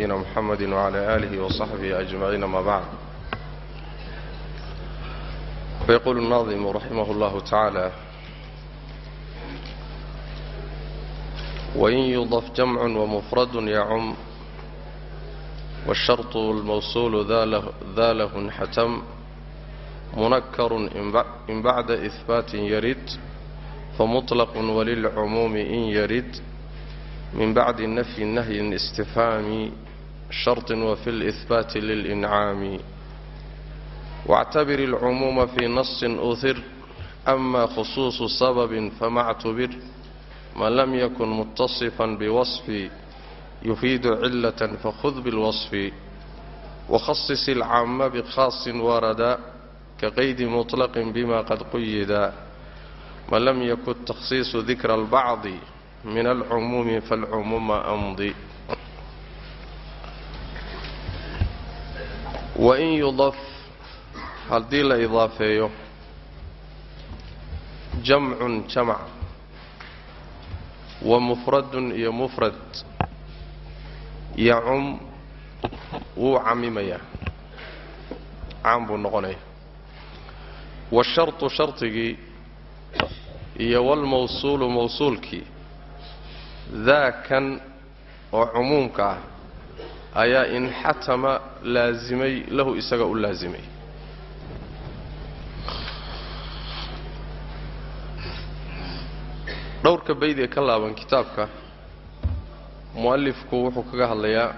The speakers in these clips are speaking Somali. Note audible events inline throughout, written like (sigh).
نبينا محمد وعلى آله وصحبه أجمعين ما بعد فيقول الناظم رحمه الله تعالى وإن يضف جمع ومفرد يعم والشرط الموصول ذا له انحتم منكر إن بعد إثبات يرد فمطلق وللعموم إن يرد من بعد النفي نهي استفهام شرط وفي الإثبات للإنعام واعتبر العموم في نص أثر أما خصوص سبب فما اعتبر ما لم يكن متصفا بوصف يفيد علة فخذ بالوصف وخصص العام بخاص وردا كقيد مطلق بما قد قيدا ما لم يكن تخصيص ذكر البعض من العموم فالعموم أمضي wain yudaf haddii la idaafeeyo jamcun jamac wa mufradun iyo mufrad yacum wuu camimayaa caam buu noqonaya. Washartu shardigii iyo walmawsuulu mawsuulkii daakan oo cumuumka ah ayaa inxatama laasimay lahu isaga u laasimay dhowrka bayd ee ka laaban kitaabka mu'alifku wuxuu kaga hadlayaa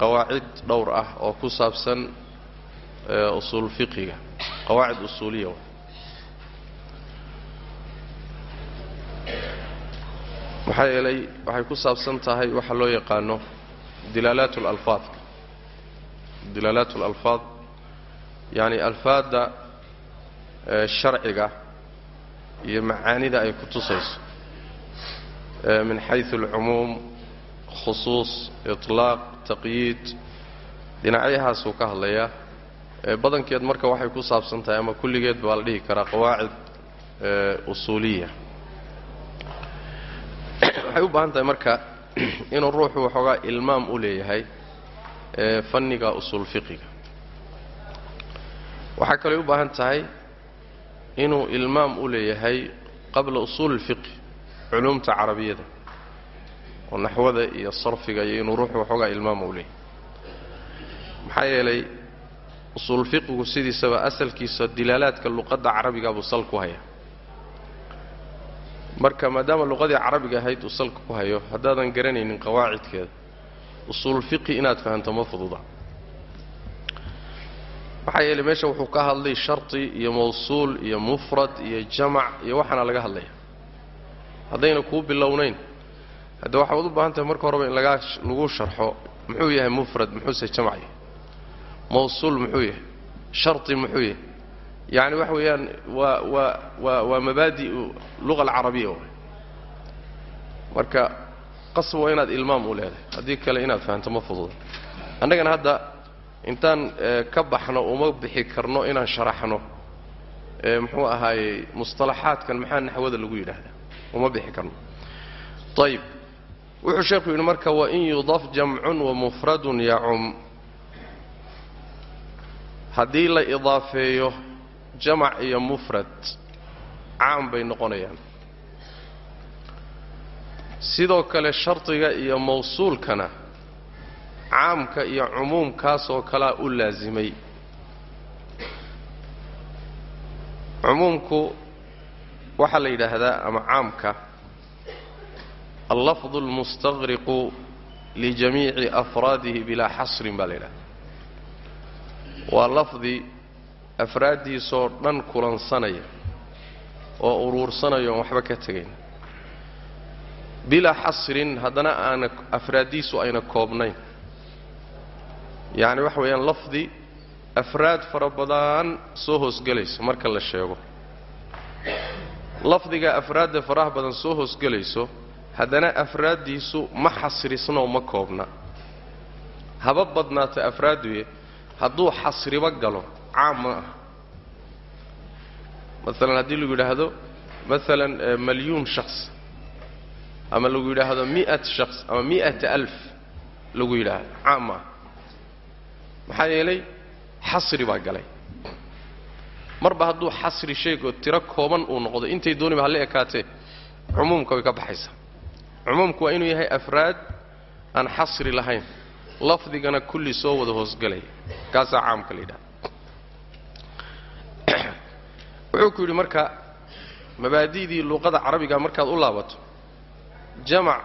qawaacid dhowr ah oo ku saabsan usuul fiqiga qawaacid usuuliya maxaa yeelay waxay ku saabsan tahay waxa loo yaqaano dilaalaat اlalfaad dilaalaat اlalfaad yani alfaadda sharciga iyo macaanida ay ku tusayso min xayثu اlcumuum khusuus iطlaaq taqyiid dhinacyahaasuu ka hadlayaa badankeed marka waxay ku saabsan tahay ama kulligeed baa la dhihi karaa qawaacid usuuliya waxay u baahan tahay marka (clears throat) inuu ruuxu waxoogaa ilmaam u leeyahay fanniga usuul fiqiga waxaa kaloo u baahan tahay inuu ilmaam u leeyahay qabla usuuli اlfiqhi culuumta carabiyada oo naxwada iyo sarfiga iyo inuu ruuxu waxoogaa ilmaama u leeyahay. Maxaa yeelay usuul sidiisaba asalkiisa dilaalaadka luqadda carabiga buu sal ku haya marka maadaama luqadii carabiga ahayd uu salka ku hayo haddaadan garanaynin qawaacidkeeda usuul fiqhi inaad fahanto ma fududa. Maxaa yeelay meesha wuxuu ka hadlay sharti iyo mawsuul iyo mufrad iyo jamac iyo waxaana laga hadlaya haddayna kuu bilownayn hadde waxaad u baahan tahay marka horeba in lagaa lagu sharxo muxuu yahay mufrad muxuuse jamac yahay. Mawsuul muxuu yahay sharti muxuu yahay yacni waxa weeyaan waa waa waa waa mabaadi'u luqa alcarabiya waay marka qasab waa inaad ilmaam u leedahay. Haddii kale inaad fahanto ma fududa annagana hadda intaan ka baxno uma bixi karno inaan sharaxno. Muxuu ahaayey mustalaxaadkan maxaa naxwada lagu yidhaahdaa? Uma bixi karno. Ayib wuxuu sheekhu yidhi marka wain yudaf jamcun wamufradun yacum. Haddii la idaafeeyo jamac iyo mufrad caam bay noqonayaan. Sidoo kale shardiga iyo mawsuulkana caamka iyo cumuumkaasoo kalaa u laasimay cumuumku waxaa la yidhaahdaa ama caamka allafdu almustaqriqu lijamiici afraadihi bilaa xasrin baa la yidhahdaa waa lafdi afraaddiisoo dhan kulansanaya oo uruursanaya oon waxba ka tegayn bilaa xasrin haddana aana afraaddiisu ayna koobnayn. Yacni waxa weeyaan lafdi afraad fara badan soo hoosgelayso marka la sheego. Lafdiga afraadda faraha badan soo hoosgelayso haddana afraaddiisu ma xasrisnoo ma koobna. Haba badnaata afraadduye hadduu xasribo galo caam ma ah maalan haddii lagu yidhaahdo maalan malyuun shakhs. Ama lagu yidhaahdo mi'at shaqs ama mi'ata alf lagu yidhaahdo caam ah maxaa yeelay xasri baa galay. Marba hadduu xasri sheego tiro kooban uu noqdo intay dooniba hala ekaatee cumuumka way ka baxaysaa cumuumku waa inuu yahay afraad aan xasri lahayn. Lafdigana kulli soo wada hoosgelaya kaasaa caamka la yidhahda wuxuu ku yidhi marka mabaadi'dii luuqada carabiga markaad u laabato jamac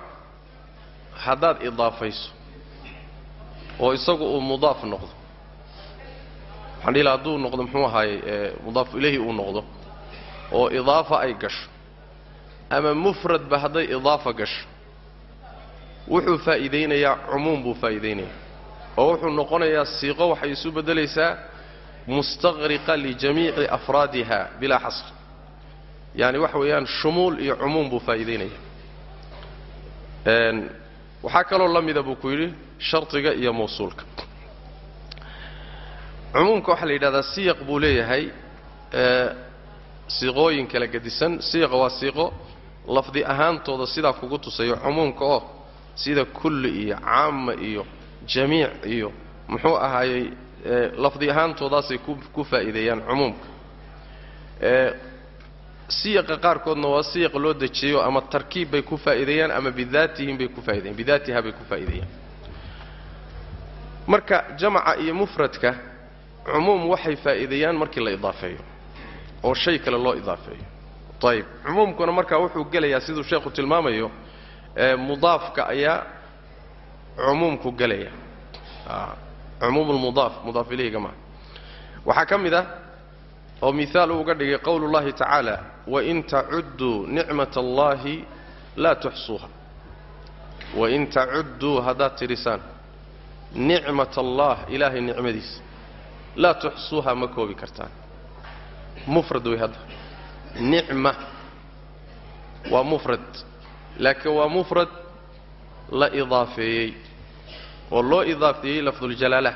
haddaad idaafayso oo isagu uu mudaaf noqdo waxaan dhihi laha hadduu noqdo muxuu ahaayey mudaaf ilayhi uu noqdo oo idaafa ay gasho ama mufradba hadday idaafa gasho wuxuu faa'iidaynayaa cumuum buu faa'iidaynaya oo wuxuu noqonayaa siiqo waxay isu beddelaysaa mustaqriqa lijamiici afraadiha bilaa xasr yaani waxa weeyaan shumuul iyo cumuum buu faa'iidaynaya waxaa kaloo la mida buu ku yidhi shardiga iyo mawsuulka cumuumka waxaa la yidhahdaa siyaq buu leeyahay siiqooyin kala gedisan siiqa waa siiqo lafdi ahaantooda sidaa kugu tusayo cumuumka oo sida kulli iyo caama iyo jamiic iyo muxuu ahaayey lafdi ahaantoodaasay ku faa'iideeyaan cumuumka. Siyaqa qaarkoodna waa siyaq loo dejiyo ama tarkiib bay ku faa'iideeyaan ama bidaatihim bay ku faa'ideeyaan bidaatiha bay ku faa'iideeyaan. Marka jamaca iyo mufradka cumuum waxay faa'iideeyaan markii la idaafeeyo oo shay kale loo idaafeeyo. Ayib cumuumkuna markaa wuxuu gelayaa siduu sheekhu tilmaamayo mudaafka ayaa cumuumku gelaya cumuum lmudaaf mudaaf ilayhiga maa waxaa ka mid ah oo mihaal uu uga dhigay qowlu llahi tacaala wain tacudduu nicmat allahi laa tuxsuuha wain tacudduu haddaad tidhisaan nicmat allah ilaahay nicmadiisa laa tuxsuuha ma koobi kartaan mufrad wey hadda nicma waa mufrad laakiin waa mufrad la idaafeeyey oo loo idaafeeyey lafduljalaala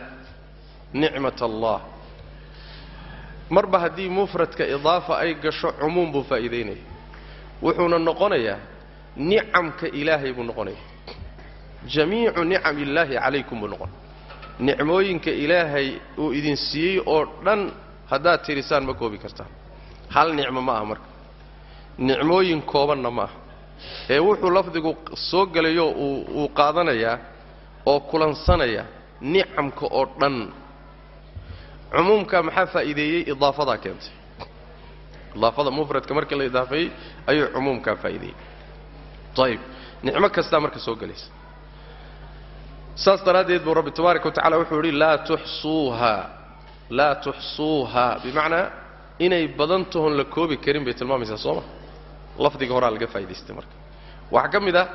nicmat allah. Marba haddii mufradka idaafa ay gasho cumuum buu faa'iidaynaya. Wuxuuna noqonayaa nicamka ilaahay buu noqonaya jamiicu nicam illaahi calaykum buu noqon. Nicmooyinka ilaahay uu idin siiyey oo dhan haddaad tirisaan ma koobi kartaan. Hal nicmo ma aha marka. Nicmooyin koobanna ma aha. Ee wuxuu lafdigu soo gelayo uu qaadanayaa oo kulansanaya nicamka oo dhan. Cumuumka maxaa faa'iideeyey? Idaafadaa keentay. Idaafada mufradka markii la idaafeeyey ayuu cumuumkaa faa'iideeyey. Ayib nicmo kastaa marka soo gelaysa. Saas daraaddeed buu rabbi tabaaraka wa tacala wuxuu yidhi laa tuxsuuha laa tuxsuuha. Bimacnaa inay badan tahon la koobi karin bay tilmaamaysaa soo ma? Lafdiga horaa laga faa'idaystay marka. Waxaa ka mid ah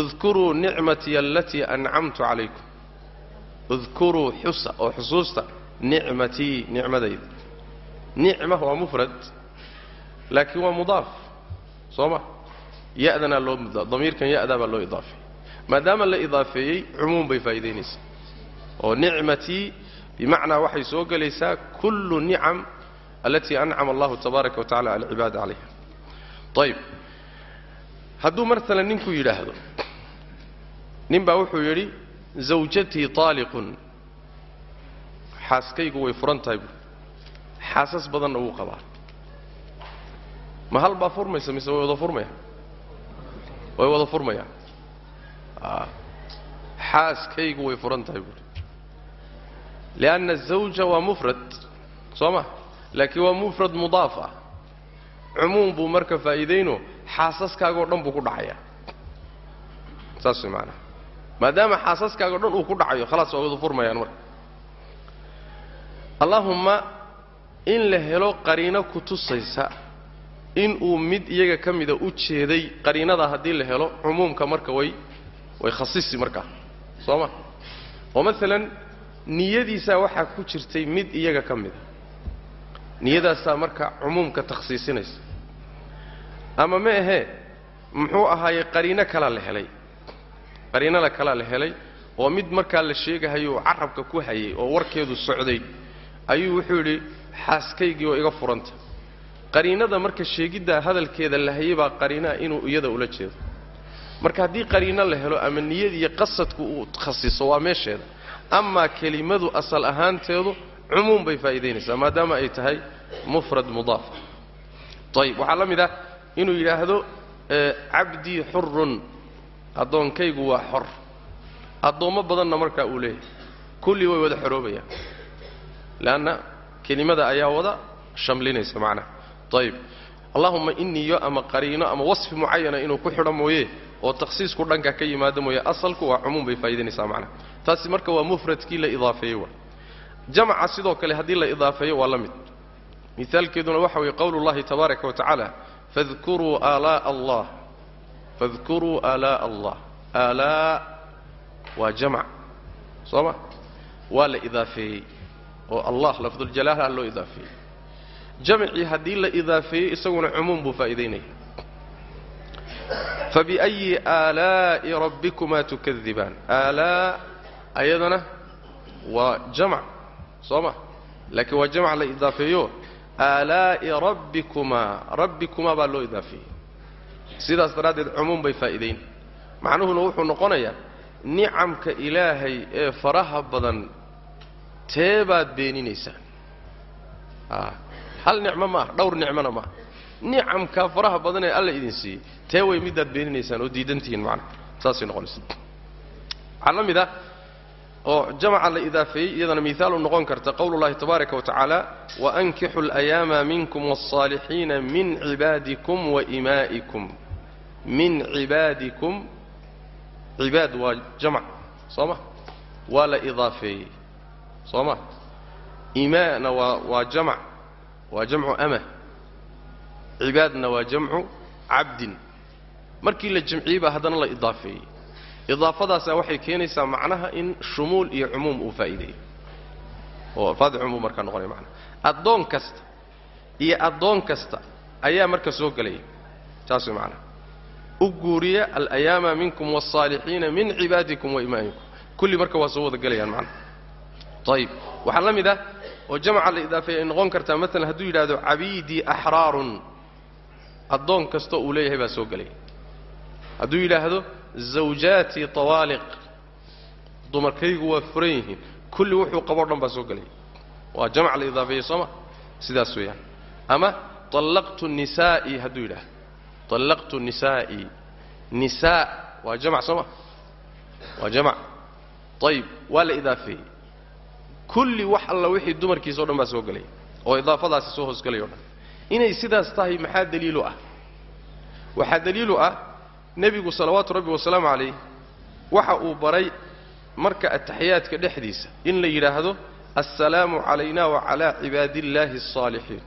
udkuruu nicmatii alatii ancamtu calaykum udkuruu xusa oo xusuusta nicmatii nicmadayda nicma waa mufrad laakiin waa mudaaf soo ma ya'danaa loo damiirkan ya'daa baa loo idaafeeyey maadaama la idaafeeyey cumuum bay faa'idaynaysaa oo nicmatii bimacnaa waxay soo gelaysaa kullu nicam alatii ancama allahu tabaaraka wa tacala cala cibaadi calayha ayib hadduu maalan ninku yidhaahdo nin baa wuxuu yidhi zawjatii taaliqun. Xaaskaygu way furan tahay buui xaasas badanna wuu qabaa. Ma hal baa furmaysa mise way wada furmaya way wada furmayaan. Xaaskaygu way furan tahay buui lianna azawja waa mufrad soo ma? Laakiin waa mufrad mudaaf ah. Cumuum buu marka faa'iidayno xaasaskaagoo dhan buu ku dhacayaa saas way maanaa maadaama xaasaskaagao dhan uu ku dhacayo khalaas waa wada furmayaan marka. Allaahumma in la helo qariino ku tusaysa inuu mid iyaga ka mida u jeeday qariinada haddii la helo cumuumka marka way way khasisi markaa soo ma? Oo maalan niyadiisaa waxaa ku jirtay mid iyaga ka mida. Niyadaasaa marka cumuumka takhsiisinaysa. Ama ma ahee muxuu ahaayey qariino kalaa la helay qariinada kalaa la helay oo mid markaa la sheegahayo oo carabka ku hayay oo warkeedu socday ayuu wuxuu yidhi xaaskaygii oo iga furanta. Qariinada marka sheegiddaa hadalkeeda la hayay baa qariinaa inuu iyada ula jeedo. Marka haddii qariino la helo ama niyad iyo qasadku uu khasiso waa meesheeda. Amaa kelimadu asal ahaanteedu cumuum bay faa'iidaynaysaa maadaama ay tahay mufrad mudaaf. Ayib waxaa la mid ah inuu yidhaahdo cabdii xurun addoonkaygu waa xor. Addoommo badanna markaa uu leeyahay kullii way wada xoroobayaan. Leanna kelimada ayaa wada shamlinaysa macnaha ayib allahumma iniyo ama qariino ama wasfi mucayana inuu ku xidho mooye oo takhsiisku dhanka ka yimaado mooye asalku waa cumuum bay faa'idaynaysaa macnaha taasi marka waa mufradkii la idaafeeyey waa jamaca sidoo kale haddii la idaafeeyo waa la mid. Mihaalkeeduna waxa weeye qowlu llahi tabaaraka wa tacaala fadkuruu aalaa'a allah fadkuruu aalaa'a allah aalaa waa jamac soo ma? Waa la idaafeeyey. Oo allah lafduljalaalaha loo idaafeeyey. Jamcii haddii la idaafeeyey isaguna cumuum buu faa'idaynaya fabiأyi aalaa'i rabbikumaa tukadibaan aalaa ayadana waa jamc. Soo ma? Laakiin waa jamc la idaafeeyo. Aalaa'i rabbikumaa rabbikumaa baa loo idaafeeyey sidaas daraaddeed cumuum bay faa'idayn macnuhuna wuxuu noqonayaa nicamka ilaahay ee faraha badan tee baad beeninaysaan hal nicmo ma ah dhowr nicmona maaha nicamkaa faraha badan ee alla idin siiyey tee way midaad beeninaysaan oo diidantihiin macnaha saasay noqonaysa waxaa la mid ah oo jamaca la idaafeeyey iyadana mihaal u noqon karta qowlu llahi tabaaraka wa tacaala waankixu minkum waalsaalixiina min cibaadikum waimaa'ikum min cibaadikum cibaad waa jamc soo ma waa la idaafeeyey soo ma imaana waa waa jamc waa jamcu ama. Cibaadna waa jamcu cabdin. Markii la jamciyey baa haddana la idaafeeyey. Idaafadaasaa waxay keenaysaa macnaha in shumuul iyo cumuum uu faa'iideeyo oo alfaadi cumuum markaa noqonaya macnaha addoon kasta iyo addoon kasta ayaa marka soo gelaya. Taas way macnaha u guuriya alayaama minkum waalsaalixiina min cibaadikum wa imaa'ikum kulli marka waa soo wada gelayaan macnaha ayib waxaa la mid ah oo jamca la idaafeeya ay noqon kartaa maalan hadduu yidhahdo cabiidii axraarun. Addoon kastoo uu leeyahay baa soo gelaya hadduu yidhaahdo zawjaatii tawaaliq. Dumarkaygu waa furan yihiin. Kulli wuxuu qaboo dhan baa soo gelaya waa jamc la idaafeeyey sooma sidaas weeyaan. Ama طallaqtu nisaa'i hadduu yidhaahdo طallaqtu nisaa'i nisaa waa jamc sooma waa jamc ayib waa la idaafeeyey kulli wax alla wixii dumarkiisa o dhan baa soo gelaya oo idaafadaasi soo hoosgelaya o dhan inay sidaas tahay maxaa daliilu ah waxaa daliilu ah nebigu salawaatu rabbi wasalaamu calayh waxa uu baray marka ataxiyaadka dhexdiisa in la yidhaahdo assalaamu calayna wacalaa cibaadiillaahi alsaalixiin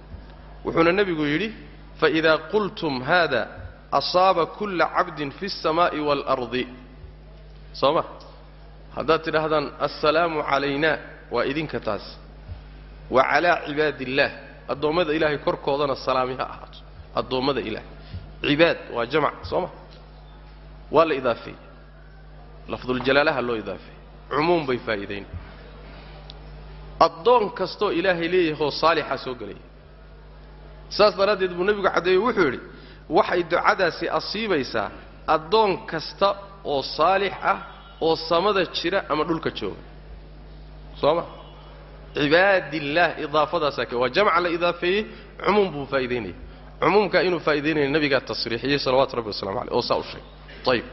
wuxuuna nebigu yidhi faidaa qultum haada asaaba kulla cabdin fi alsamaa'i waalardi soo ma haddaad tidhaahdaan assalaamu calayna waa idinka taas wa calaa cibaadiillaah addoommada ilaahay korkoodana salaami ha ahaato addoommada ilaahay cibaad waa jamc soo ma waa la idaafeeyey lafduljalaalaha loo idaafeeyey cumuum bay faa'iidayn addoon kastoo ilaahay leeyahoo saalixa soo gelaya saas daraaddeed buu nebigu caddeeyo wuxuu yidhi waxay ducadaasi asiibaysaa addoon kasta oo saalix ah oo samada jira ama dhulka jooga. Soo ma? Cibaadillaah idaafadaasaa ke waa jamca la idaafeeyey cumuum buu faa'idaynaya cumuumkaa inuu faa'idaynaya nebigaa tasriixiyey salawaatu rabbi wasalamu aleyh oo saa u sheegay. Ayib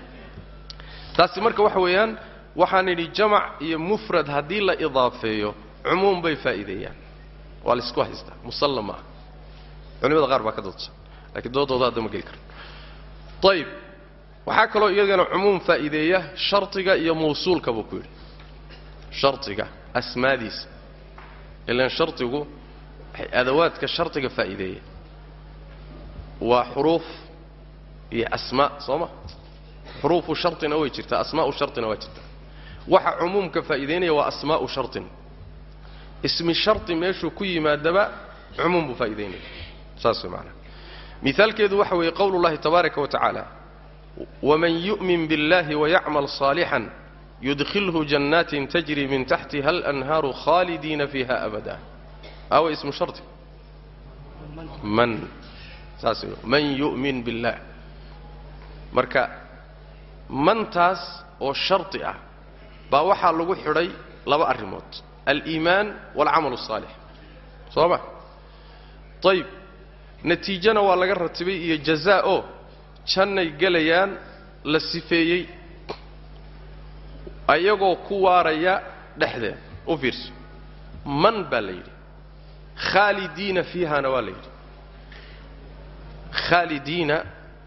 taasi marka waxa weeyaan waxaan idhi jamac iyo mufrad haddii la idaafeeyo cumuum bay faa'iideeyaan. Waa laysku haystaa musalla ma ah culimada qaar baa ka doodsa laakiin doodooda hadda ma geli karno ayib waxaa kaloo iyagana cumuum faa'iideeya shardiga iyo mawsuulka buu ku yidhi. Shardiga asmaadiisa. Ilaan shardigu adawaadka shardiga faa'iideeya waa xuruuf iyo asmaa soo ma? Xuruufu sharina way jirtaa asmaa'u sharina waa jirtaa. Waxa cumuumka faa'iidaynaya waa asmaa'u sharin ismi shardi meeshuu ku yimaadaba cumuum buu faa'iidaynaya saas way maanaa mihaalkeedu waxa weeye qowlu اllahi tabaaraka wa tacaala waman yu'min biاllahi wayacmal صaalixan yudkhilhu jannaatin tajri min taxtiha alanhaaru khaalidiina fiiha abada awa ismu sharطi man saas man yu'min biاllah marka mantaas oo shardi ah baa waxaa lagu xidhay laba arrimood aliimaan waalcamal asaalix soo ma ayib natiijana waa laga ratibay iyo jazaa oo jannay gelayaan la sifeeyey ayagoo ku waaraya dhexdeeda. U fiirso. Man baa la yidhi. Khaalidiina fiihana waa la yidhi. Khaalidiina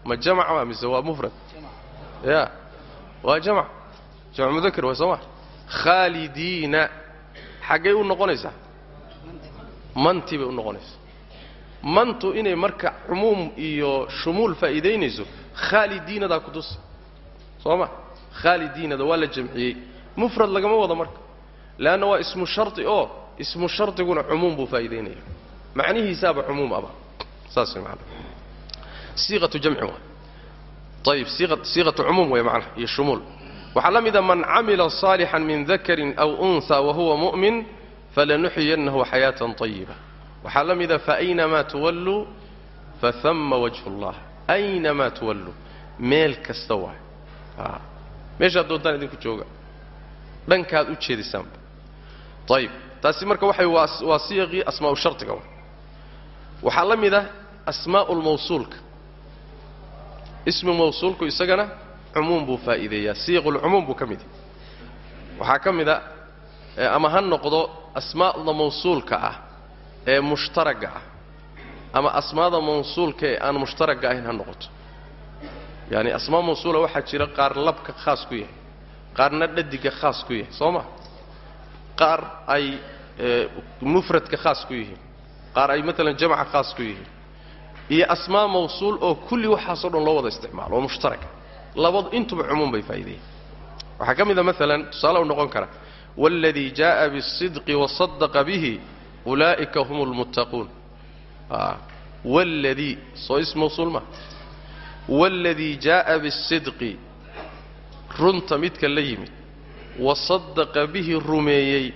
ma jamac waa mise waa mufrad? Ya waa jamac. Jamc mudakar waa soo ma khaalidiina xaggay u noqonaysaa? Mantii bay u noqonaysaa mantu inay marka cumuum iyo shumuul faa'iidaynayso khaalidiinadaa ku tusa soo ma? Khaalidiinada waa la jamciyey. Mufrad lagama wado marka. Leanna waa ismu shardi oo ismu shardiguna cumuum buu faa'iidaynaya. Macnihiisaaba cumuum aba. Saas way macana siiqatu jamci waa ayib siiqa siiqatu cumuum way macnaha iyo shumuul. Waxaa la mida man camila صaalixan min dakarin aw unha wahuwa mu'min falanuxyiyannahu xayaatan طayiba waxaa la mida faaynamaa tuwalluu fahama wajhu اllah aynamaa tuwalluu meel kasta waay. Meeshaad doontaan idinku jooga dhankaad u jeedisaanba ayib taasi marka waxay waa siyaqii asmaa'u shardiga wa waxaa la mid ah asmaa'u lmawsuulka ismi mawsuulku isagana cumuum buu faa'iideeyaa siyaqulcumuum buu ka mid yahy waxaa ka mid a ama ha noqdo asmaa'da mawsuulka ah ee mushtaragga ah ama asmaada mawsuulka ee aan mushtaragga ahayn ha noqoto yaani asmaa mawsuula waxaa jira qaar labka khaas ku yahay qaarna dhadiga khaas ku yahay soo ma qaar ay mufradka khaas ku yihiin qaar ay maalan jamca khaas ku yihiin iyo asmaa mawsuul oo kulli waxaasoo dhan loo wada isticmaalo oo mushtaraga labadu intuba cumuum bay faa'iideeyen waxaa ka mid a maalan tusaale u noqon kara wاladii jaءa bالصidqi waصadaqa bihi ulaa'ika hum اlmuttaquun wاladii soo ism mawsuul ma wاladii jaءa bالصidqi runta midka la yimid wasadaqa bihi rumeeyey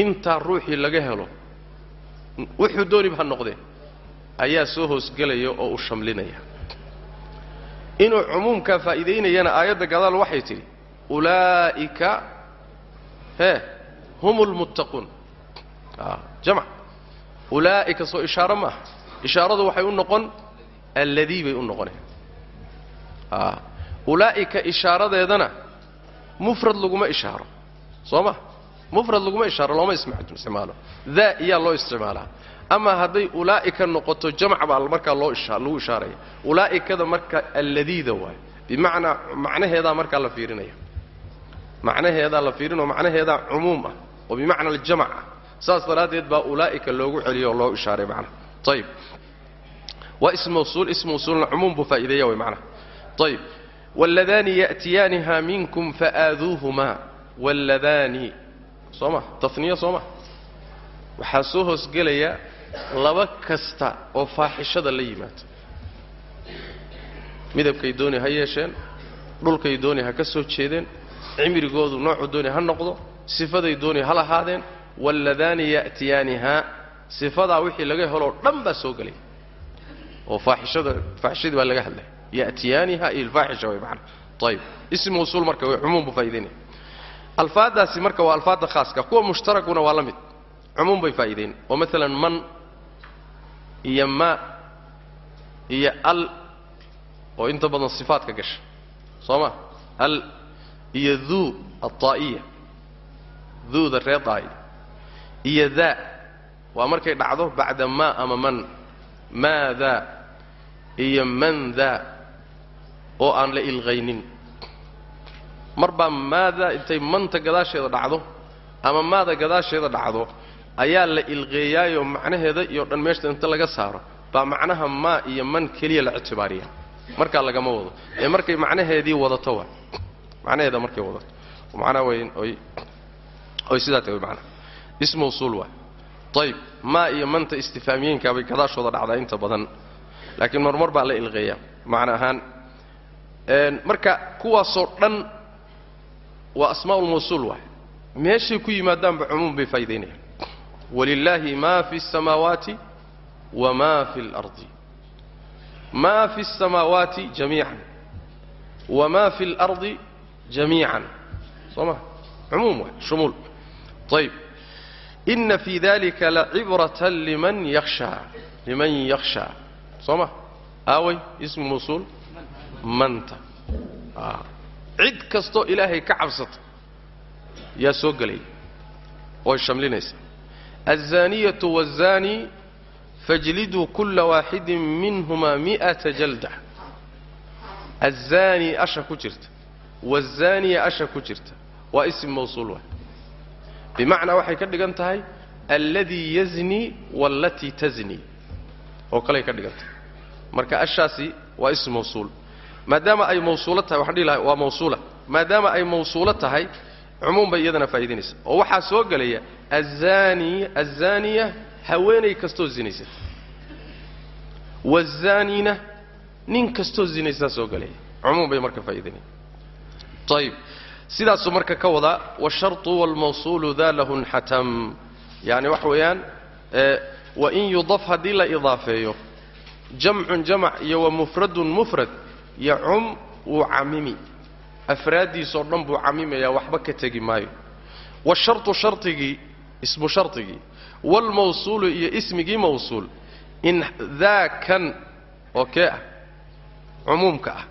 intaa ruuxii laga helo wuxuu dooniba ha noqdee ayaa soo hoosgelaya oo u shamlinaya inuu cumuumkaa faa'iidaynayana aayadda gadaal waxay tidhi ulaa'ika hee hum lmuttaquun jamc ulaa'ika soo ishaaro maaha. Ishaaradu waxay u noqon alladii bay u noqoneen ulaa'ika ishaaradeedana mufrad laguma ishaaro. Soo ma? Mufrad laguma ishaaro looma isticmaalo. Daa iyaa loo isticmaalaa. Ama hadday ulaa'ika noqoto jamc baa markaa loo lagu ishaaraya. Ulaa'ikada marka alladiida waayo bimacnaa macnaheedaa markaa la fiirinaya. Macnaheedaa la fiirinoo macnaheedaa cumuum ah. Oo bimacna aljamc ah saas daraaddeed baa ulaa'ika loogu celiyo oo loo ishaaray macnaha. Ayib waa ism mawsuul cumuum buu faa'iideeya way macnaha. Ayib wاlladaani ya'tiyaaniha minkum faaaduuhumaa. Wاlladaani soo ma? Tafniya soo ma? Waxaa soo hoosgelaya laba kasta oo faaxishada la yimaado. Midabkay dooni ha yeesheen dhulkay dooni ha ka soo jeedeen cimrigoodu noocuu dooni ha noqdo sifaday dooni ha lahaadeen walladaani ya'tiyaanihaa sifadaa wixii laga heloo dhan baa soo gelaya oo faaxishadii baa laga hadlaya ya'tiyaaniha iyo alfaaxisha way macana ayib ism mawsuul marka way cumuum buu faa'idaynaya alfaaddaasi marka waa alfaadda khaaska kuwa mushtarakuna waa la mid cumuum bay faa'iidayn oo maalan man iyo ma iyo al oo inta badan sifaadka gasha soo ma al iyo duu altaa'iya duuda ree daa'ida iyo daa waa markay dhacdo bacda maa ama man. Maa daa iyo man daa oo aan la ilqaynin mar baa maada intay manta gadaasheeda dhacdo ama maada gadaasheeda dhacdo ayaa la ilqeeyaayoo macnaheeda iyo dhan meeshta inta laga saaro. Baa macnaha maa iyo man keliya la ictibaariya. Markaa lagama wado. Ee markay macnaheedii wadato waa. Macnaheeda markay wadato. Macnaha way oy oy sidaa tahay macnaha ism mawsuul waa ayib maa iyo manta istifaamiyeenkaa bay gadaashooda dhacdaa inta badan laakiin marmar baa la ilqeeyaa macna ahaan marka kuwaasoo dhan waa asmaa'ulmawsuul waay meeshay ku yimaadaanba cumuum bay faa'idaynayaan walilaahi maa fi الsamaawaati wma fi اlardi maa fi الsamaawaati jamiican wamaa fi اlardi jamiican soo ma cumuum waay shumuul ayb ina fii dalika lacibrata liman yakhshaa liman yakhshaa soo ma aaway ismu mawsuul manta cid kastoo ilaahay ka cabsata yaa soo gelaya oy shamlinaysa الزانية والزاني فاجلدوا كل واحد منهما مئة جلدة الزاني أشا كجرت والزانية أشا كجرت واسم موصول bimacnaa waxay ka dhigan tahay alladii yazni wallatii tazni. Oo kaley ka dhigan tahay. Marka ashaasi waa ism mawsuul. Maadaama ay mawsuulo tahay waxaan dhihi lahay waa mawsuula. Maadaama ay mawsuulo tahay cumuum bay iyadana faa'iidaynaysa oo waxaa soo gelaya azani azaaniya haweenay kastoo zinaysata wazaanina nin kastoo zinaysaa soo gelaya. Cumuum bay marka faa'iidaynaya ayib sidaasuu marka ka wadaa washarطu wاlmawsuulu da lahu nxatam yani waxa weeyaan wain yudaf haddii la idaafeeyo jamcun jamac iyo wa mufradun mufrad yacum wuu camimi. Afraaddiisoo dhan buu camimayaa waxba ka tegi maayo. Washartu shardigii ismu shardigii waalmawsuulu iyo ismigii mawsuul in daa kan oo kee ah? Cumuumka ah.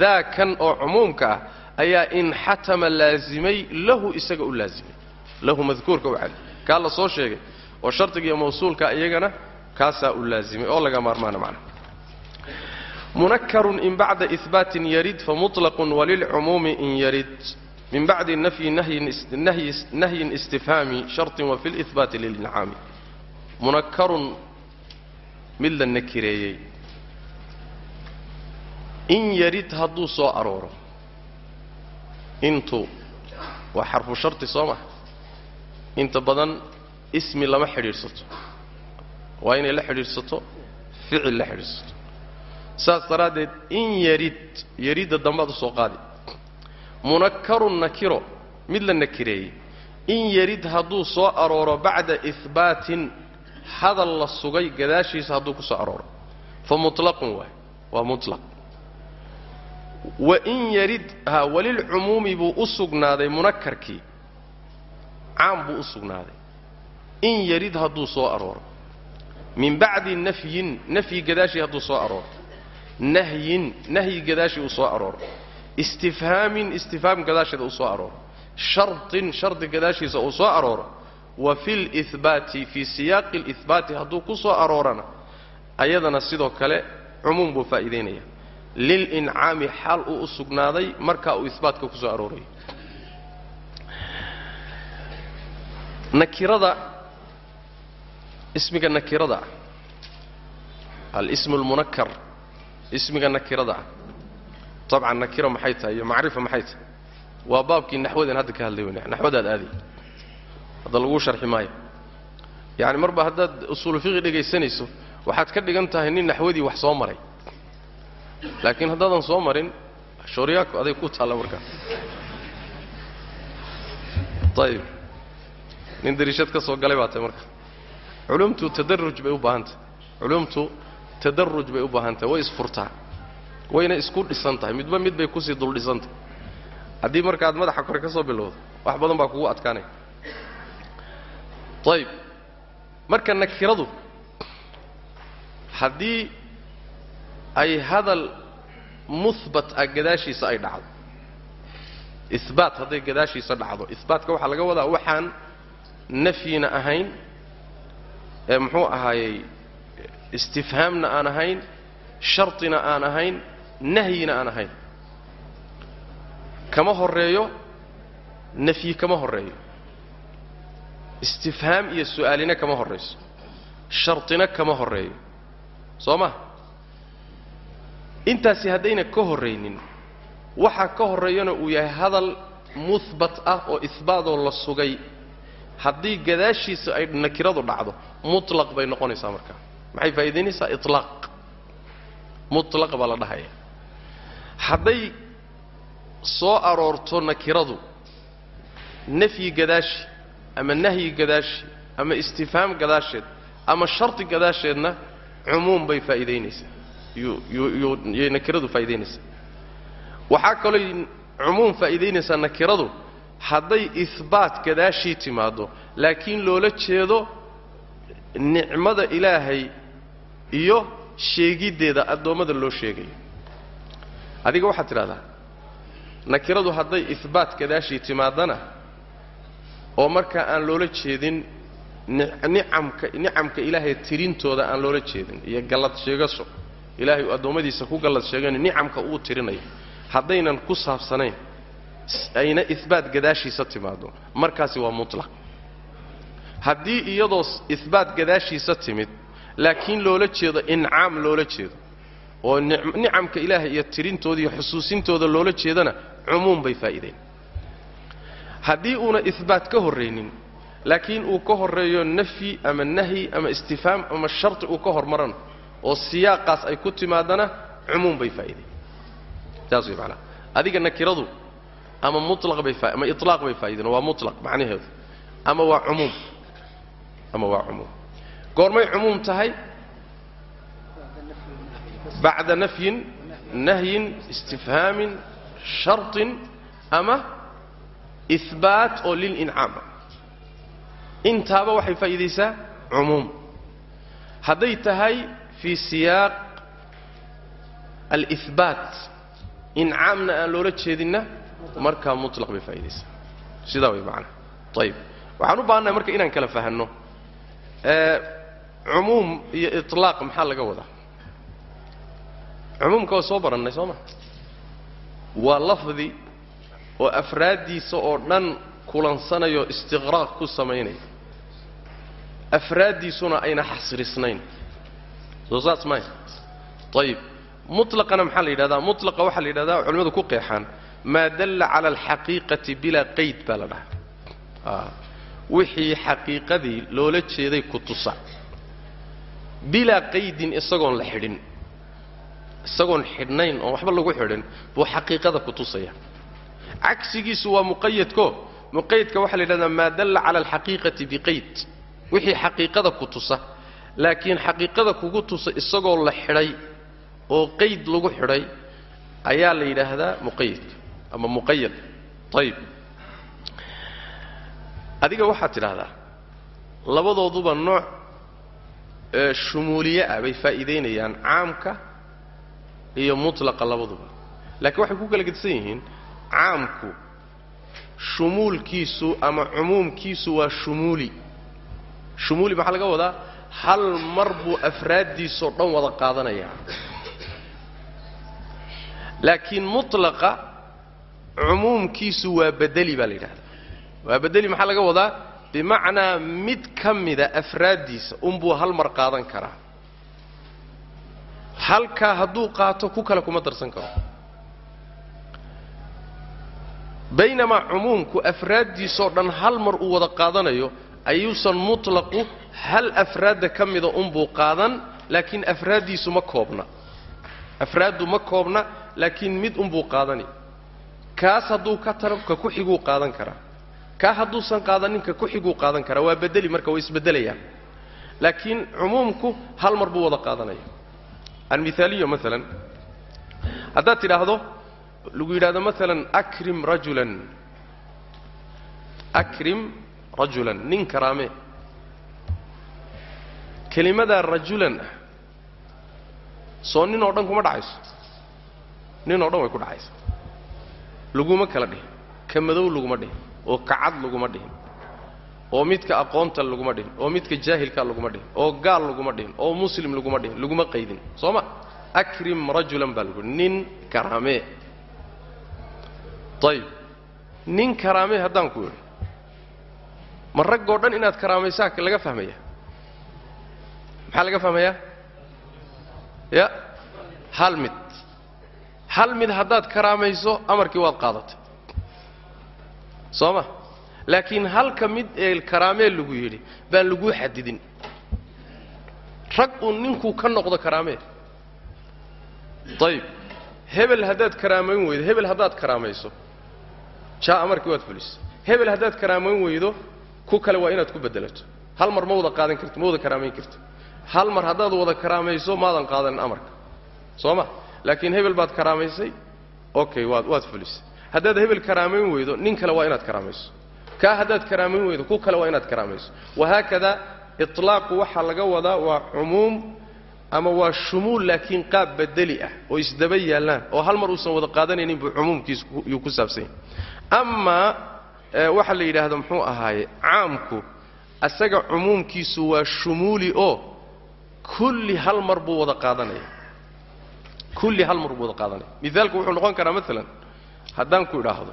Daa kan oo cumuumka ah ayaa inxatama laasimay lahu isaga u laasimay lahu madkuurka u cali. Kaa la soo sheegay oo shardiga iyo mawsuulka iyagana kaasaa u laazimay oo laga maarmaana macnaha munakarun in bacda ihbaatin yarid famuطlaqun walilcumuumi in yarid. Min bacdi nafyi nahyin istifhaami sharطin wafi lihbaati lilincaami munakarun mid la nakireeyey. In yarid hadduu soo arooro intu. Waa xarfu sharti soo maha inta badan ismi lama xidhiidhsato. Waa inay la xidhiidhsato ficil la xidhiidhsato. Saas daraaddeed in yarid yaridda dambaad u soo qaadi. Munakarun nakiro mid la nakireeyey. In yarid hadduu soo arooro bacda ihbaatin hadal la sugay gadaashiisa hadduu ku soo arooro. Fa mutlaqun waay. Waa mutlaq wa in yarid ha walilcumuumi buu u sugnaaday munakarkii caam buu u sugnaaday. In yarid hadduu soo arooro. Min bacdi nafyin nafyi gadaashii hadduu soo arooro nahyin nahyi gadaashii uu soo arooro. Istifhaamin istifhaam gadaasheeda uu soo arooro. Shartin shardi gadaashiisa uu soo arooro. Wa fi lihbaati fii siyaaqi lihbaati hadduu ku soo aroorana ayadana sidoo kale cumuum buu faa'iidaynaya lilincaami xaal uu u sugnaaday markaa uu ihbaatka ku soo aroorayo nakirada ismiga nakirada ah alismu almunakar ismiga nakirada. Ah dabcan nakira maxay tahay iyo macrifa maxay tahay? Waa baabkii naxwadan hadda ka hadlay weyna naxwadaad aaday hadda laguu sharxi maayo. Yacni marba haddaad usuulu fiqi dhegaysanayso waxaad ka dhigan tahay nin naxwadii wax soo maray laakiin haddaadan soo marin shooryaanku aday ku taalla markaa ayib nin dariishad ka soo galay baa tahay marka. Culumtu tadaruj bay u baahan tahay culumtu tadaruj bay u baahan tahay way isfurtaa. Wayna isku dhisan tahay midba mid bay ku sii dul dhisan tahay haddii markaaad madaxa kore ka soo bilowdo wax badan baa kugu adkaanaya. Ayib marka nakiradu haddii ay hadal muhbat ah gadaashiisa ay dhacdo. Ihbaat hadday gadaashiisa dhacdo. Ihbaatka waxaa laga wadaa waxaan nafyina ahayn ee muxuu ahaayey istifhaamna aan ahayn shartina aan ahayn nahyina aan ahayn. Kama horreeyo nafyi kama horreeyo. Istifhaam iyo su'aalina kama horrayso shartina kama horreeyo. Soo ma intaasi haddayna ka horraynin waxaa ka horreeyana uu yahay hadal muhbat ah oo ihbaadoo la sugay. Haddii gadaashiisa ay nakiradu dhacdo mutlaq bay noqonaysaa markaa maxay faa'idaynaysaa itlaaq mutlaq baa la dhahaya. Hadday soo aroorto nakiradu nafyi gadaashi ama nahyi gadaashi ama istifhaam gadaasheed ama shardi gadaasheedna cumuum bay faa'iidaynaysaa yay nakiradu faa'idaynaysaa waxaa kalooy cumuum faa'iidaynaysaa nakiradu hadday ihbaat gadaashii timaaddo laakiin loola jeedo nicmada ilaahay iyo sheegiddeeda addoommada loo sheegayo. Adiga waxaad tidhahdaa nakiradu hadday ihbaat gadaashii timaadana oo markaa aan loola jeedin nicamka nicamka ilaahay tirintooda aan loola jeedin iyo gallad sheegasho ilaahay uu addoommadiisa ku gallad sheeganayo nicamka uu tirinayo haddaynan ku saabsanayn ayna ihbaat gadaashiisa timaaddo. Markaasi waa mutlaq. Haddii iyadoo ihbaat gadaashiisa timid laakiin loola jeedo incaam loola jeedo oo nicamka ilaahay iyo tirintooda iyo xusuusintooda loola jeedana cumuum bay faa'iideen haddii uuna ihbaat ka horraynin laakiin uu ka horreeyo nafyi ama nahyi ama istifhaam ama sharti uu ka hormarano oo siyaaqaas ay ku timaadana cumuum bay faa'iideen. Saas way macanaha adiga nakiradu ama mulaq bay ama ilaaq bay faa'iideen waa mutlaq macnaheedu. Ama waa cumuum. Ama waa cumuum. Goormay cumuum tahay? Bacda nafyin nahyin istifhaamin sharطin ama ihbaat oo lilincaam intaaba waxay faa'iidaysaa cumuum. Hadday tahay fii siyaaq alihbaat incaamna aan loola jeedinna markaa mutlaq bay faa'iidaysaa sidaa way macnaha ayib waxaan u baahannahay marka inaan kala fahanno cumuum iyo ilaaq maxaa laga wadaa cumuumka waa soo barannay soo ma waa lafdi oo afraaddiisa oo dhan kulansanayoo istiqraaq ku samaynaya afraaddiisuna ayna xasrisnayn soo saas maya ayib mutlaqana maxaa la yidhahdaa? Mutlaqa waxaa la yidhahdaa culimmadu ku qeexaan maa dalla cala alxaqiiqati bilaa qayd baa la dhahaa. Wixii xaqiiqadii loola jeeday ku tusa. Bilaa qaydin isagoon la xidhin. Isagoon xidhnayn oon waxba lagu xidhin buu xaqiiqada ku tusaya. Cagsigiisu waa muqayadko muqayadka waxaa la yidhahdaa maa dalla cala alxaqiiqati biqayd wixii xaqiiqada ku tusa laakiin xaqiiqada kugu tusa isagoo la xidhay oo qayd lagu xidhay ayaa la yidhaahdaa muqayadka ama muqayad ayib adiga waxaad tidhaahdaa labadooduba nooc shumuuliye ah bay faa'iidaynayaan caamka iyo mutlaqa labaduba. Laakiin waxay ku kala gedisan yihiin caamku shumuulkiisu ama cumuumkiisu waa shumuuli. Shumuuli maxaa laga wadaa hal mar buu afraaddiisoo dhan wada qaadanayaa laakiin mutlaqa cumuumkiisu waa bedeli baa la yidhahdaa. Waa bedeli maxaa laga wadaa? Bimacnaa mid ka mida afraaddiisa unbuu hal mar qaadan karaa. Halkaa hadduu qaato ku kale kuma darsan karo. Baynamaa cumuumku afraaddiisoo dhan hal mar uu wada qaadanayo ayuusan mutlaqu hal afraadda ka mida unbuu qaadan laakiin afraaddiisu ma koobna. Afraaddu ma koobna laakiin mid unbuu qaadani. Kaas hadduu ka taro ka ku xiguu qaadan karaa kaa hadduusan qaadanin ka ku xiguu qaadan karaa waa bedeli marka way isbeddelayaan. Laakiin cumuumku hal mar buu wada qaadanaya. Almithaaliyo maalan haddaad tidhaahdo lagu yidhahdo maalan akrim rajulan. Akrim rajulan nin karaame kelimadaa rajulan. Ah soo nin oo dhan kuma dhacayso. Nin oo dhan way ku dhacaysa laguma kala dhihin. Ka madow laguma dhihin. Oo ka cad laguma dhihin. Oo midka aqoonta laguma dhihin. Oo midka jaahilka laguma dhihin. Oo gaal laguma dhihin. Oo muslim laguma dhihin. Laguma qaydin. Soo ma akrim rajulan baa lagu nin karaamee ayib nin karaamee haddaan ku idhi ma raggoo dhan inaad karaamaysaa laga fahmaya maxaa laga fahmayaa ya. Hal mid. Hal mid haddaad karaamayso amarkii waad qaadatay. Soo ma laakiin halka mid ee karaamee lagu yidhi baan laguu xadidin. Rag uun ninkuu ka noqdo karaamee. Ayib hebel haddaad karaamayn weydo hebel haddaad karaamayso jaa amarkii waad fulisay hebel haddaad karaamayn weydo ku kale waa inaad ku beddelato. Hal mar ma wada qaadan karti ma wada karaamayn karti hal mar haddaad wada karaamayso maadan qaadanin amarka. Soo ma? Laakiin hebel baad karaamaysay? Okay waad waad fulisay. Haddaad hebel karaamayn weydo nin kale waa inaad karaamayso kaa haddaad karaamayn weydo ku kale waa inaad karaamayso wahaakada itlaaqu waxaa laga wadaa waa cumuum ama waa shumuul laakiin qaab bedeli ah oo isdaba yaallaan oo hal mar uusan wada qaadanaynin buu cumuumkiisu yuu ku saabsan yahay. Amaa waxa la yidhaahdo muxuu ahaaye? Caamku asaga cumuumkiisu waa shumuuli oo kulli hal mar buu wada qaadanaya. Kulli hal mar buu wada qaadanaya. Mithaalku wuxuu noqon karaa maalan haddaan ku idhaahdo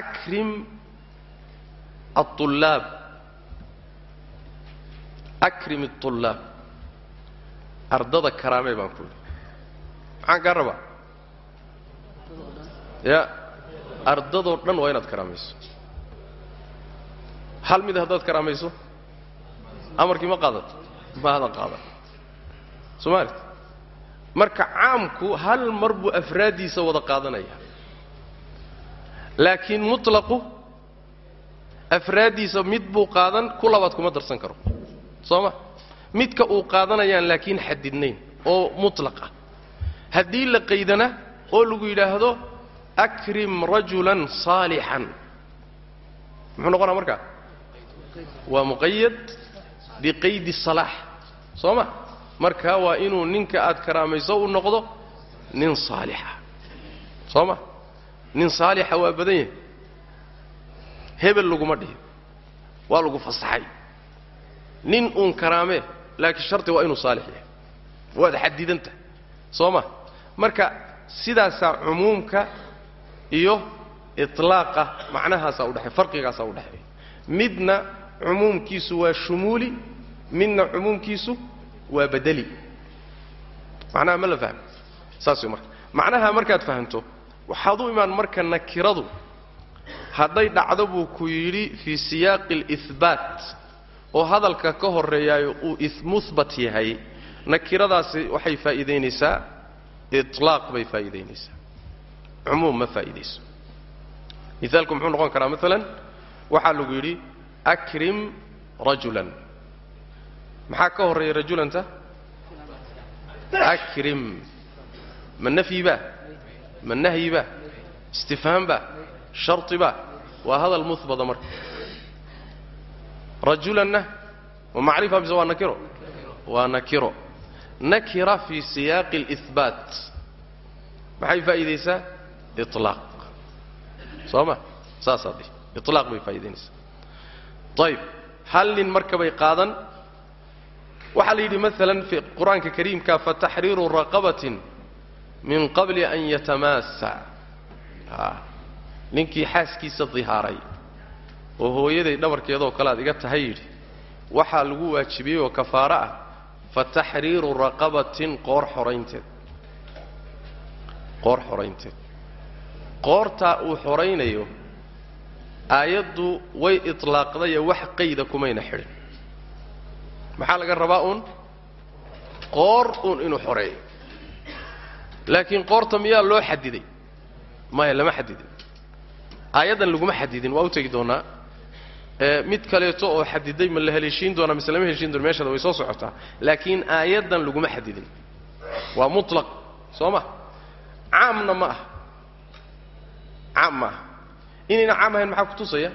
akrim aulaab akrim aulaab ardada karaamee baan ku idhi. Maxaan kaa rabaa? Ya ardadoo dhan waa inaad karaamayso hal mid haddaad karaamayso amarkii ma qaadato ma hadan qaadan. Soomaalit marka caamku hal mar buu afraaddiisa wada qaadanaya. Laakiin mutlaqu afraaddiisa mid buu qaadan ku labaad kuma darsan karo. Soo ma midka uu qaadanayaan laakiin xadidnayn oo mutlaq ah haddii la qaydana oo lagu yidhaahdo akrim rajulan saalixan. Muxuu noqonaa markaa waa muqayad biqaydi salaax. Soo ma marka waa inuu ninka aad karaamayso u noqdo nin saalixa. Soo ma nin saalixa waa badan yahay. Hebel laguma dhihin waa lagu fasaxay. Nin uun karaamee laakiin sharti waa inuu saalix yahay. Waad xadidanta soo ma marka sidaasaa cumuumka iyo iطlaaqa macnahaasaa udhexey farqigaasaa udhexeeya midna cumuumkiisu waa shumuuli midna cumuumkiisu waa badeli macnaha ma la fahmi saas wey marka macnaha markaad fahamto waxaad u imaan marka nakiradu hadday dhacdo buu ku yidhi fii siyaaqi اlihbaat oo hadalka ka horreeyaayo uu muhbat yahay nakiradaasi waxay faa'iidaynaysaa iطlaaq bay faa'iidaynaysaa cumuum ma faa'iidayso mithaalku muxuu noqon karaa maalan waxaa lagu yidhi akrim rajulan maxaa ka horreeya rajulanta akrim ma nafyi baa ma nahyi baa istifhaam baa sharti baa waa hadal muhbata marka rajulanna ma macrifa mise waa nakiro waa nakiro nakira fii siyaaqi اlihbaat maxay faa'iidaysaa ilaaq soo ma saasaad ilaaq bay faa'idaynaysaa ayib hal nin marka bay qaadan? Waxaa la yidhi maalan qur'aanka kariimka fataxriiru raqabatin min qabli an yatamaassa ninkii xaaskiisa dihaaray oo hooyaday dhabarkeedoo kale aad iga tahay yidhi waxaa lagu waajibiyey oo kafaaro ah fataxriiru raqabatin qoor xoraynteed. Qoor xoraynteed. Qoortaa uu xoraynayo aayaddu way itlaaqdayo wax qayda kumayna xidhin. Maxaa laga rabaa uun? Qoor uun inuu xoreeyo laakiin qoorta miyaa loo xadiday maya lama xadidin. Aayaddan laguma xadidin waa u tegi doonaa. Mid kaleeto oo xadiday ma la haleeshiin doonaa mise lama heshiin doona meeshada way soo socotaa. Laakiin aayaddan laguma xadidin. Waa mutlaq soo ma? Caamna ma ah caam ma aha inayna caam ahayn maxaa kutusaya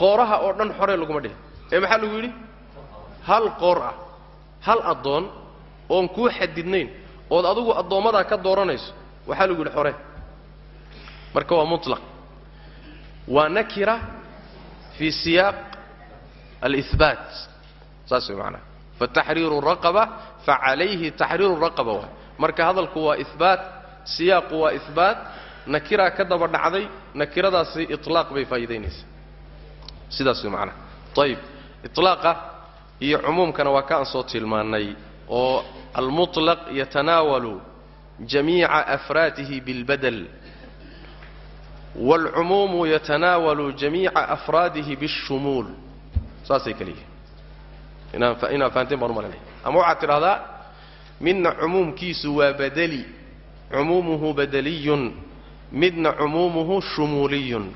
qooraha oo dhan xoree laguma dhihin. Ee maxaa lagu yidhi? Hal qoor ah hal addoon oon kuu xadidnayn ood adigu addoommadaa ka dooranayso waxaa lagu yidhi xoree marka waa mutlaq. Waa nakira fii siyaaq alihbaat saas way macanaha fataxriiru raqaba facalayhi taxriiru raqaba. Waay marka hadalku waa ihbaat siyaaqu waa ihbaat nakiraa ka daba dhacday nakiradaasi itlaaq bay faa'iidaynaysaa sidaas way macanaha ayib iطlaaqa iyo cumuumkana waa ka aan soo tilmaannay oo almuطlaq yatanaawalu jamiica afraadihi bilbadel wاlcumuumu yatanaawalu jamiica afraadihi bاshumuul saasay kale yihiin inaan inaad fahanteen baan u malinaya ama waxaad tidhahdaa midna cumuumkiisu waa badeli cumuumuhu badeliyun midna cumuumuhu shumuuliyun.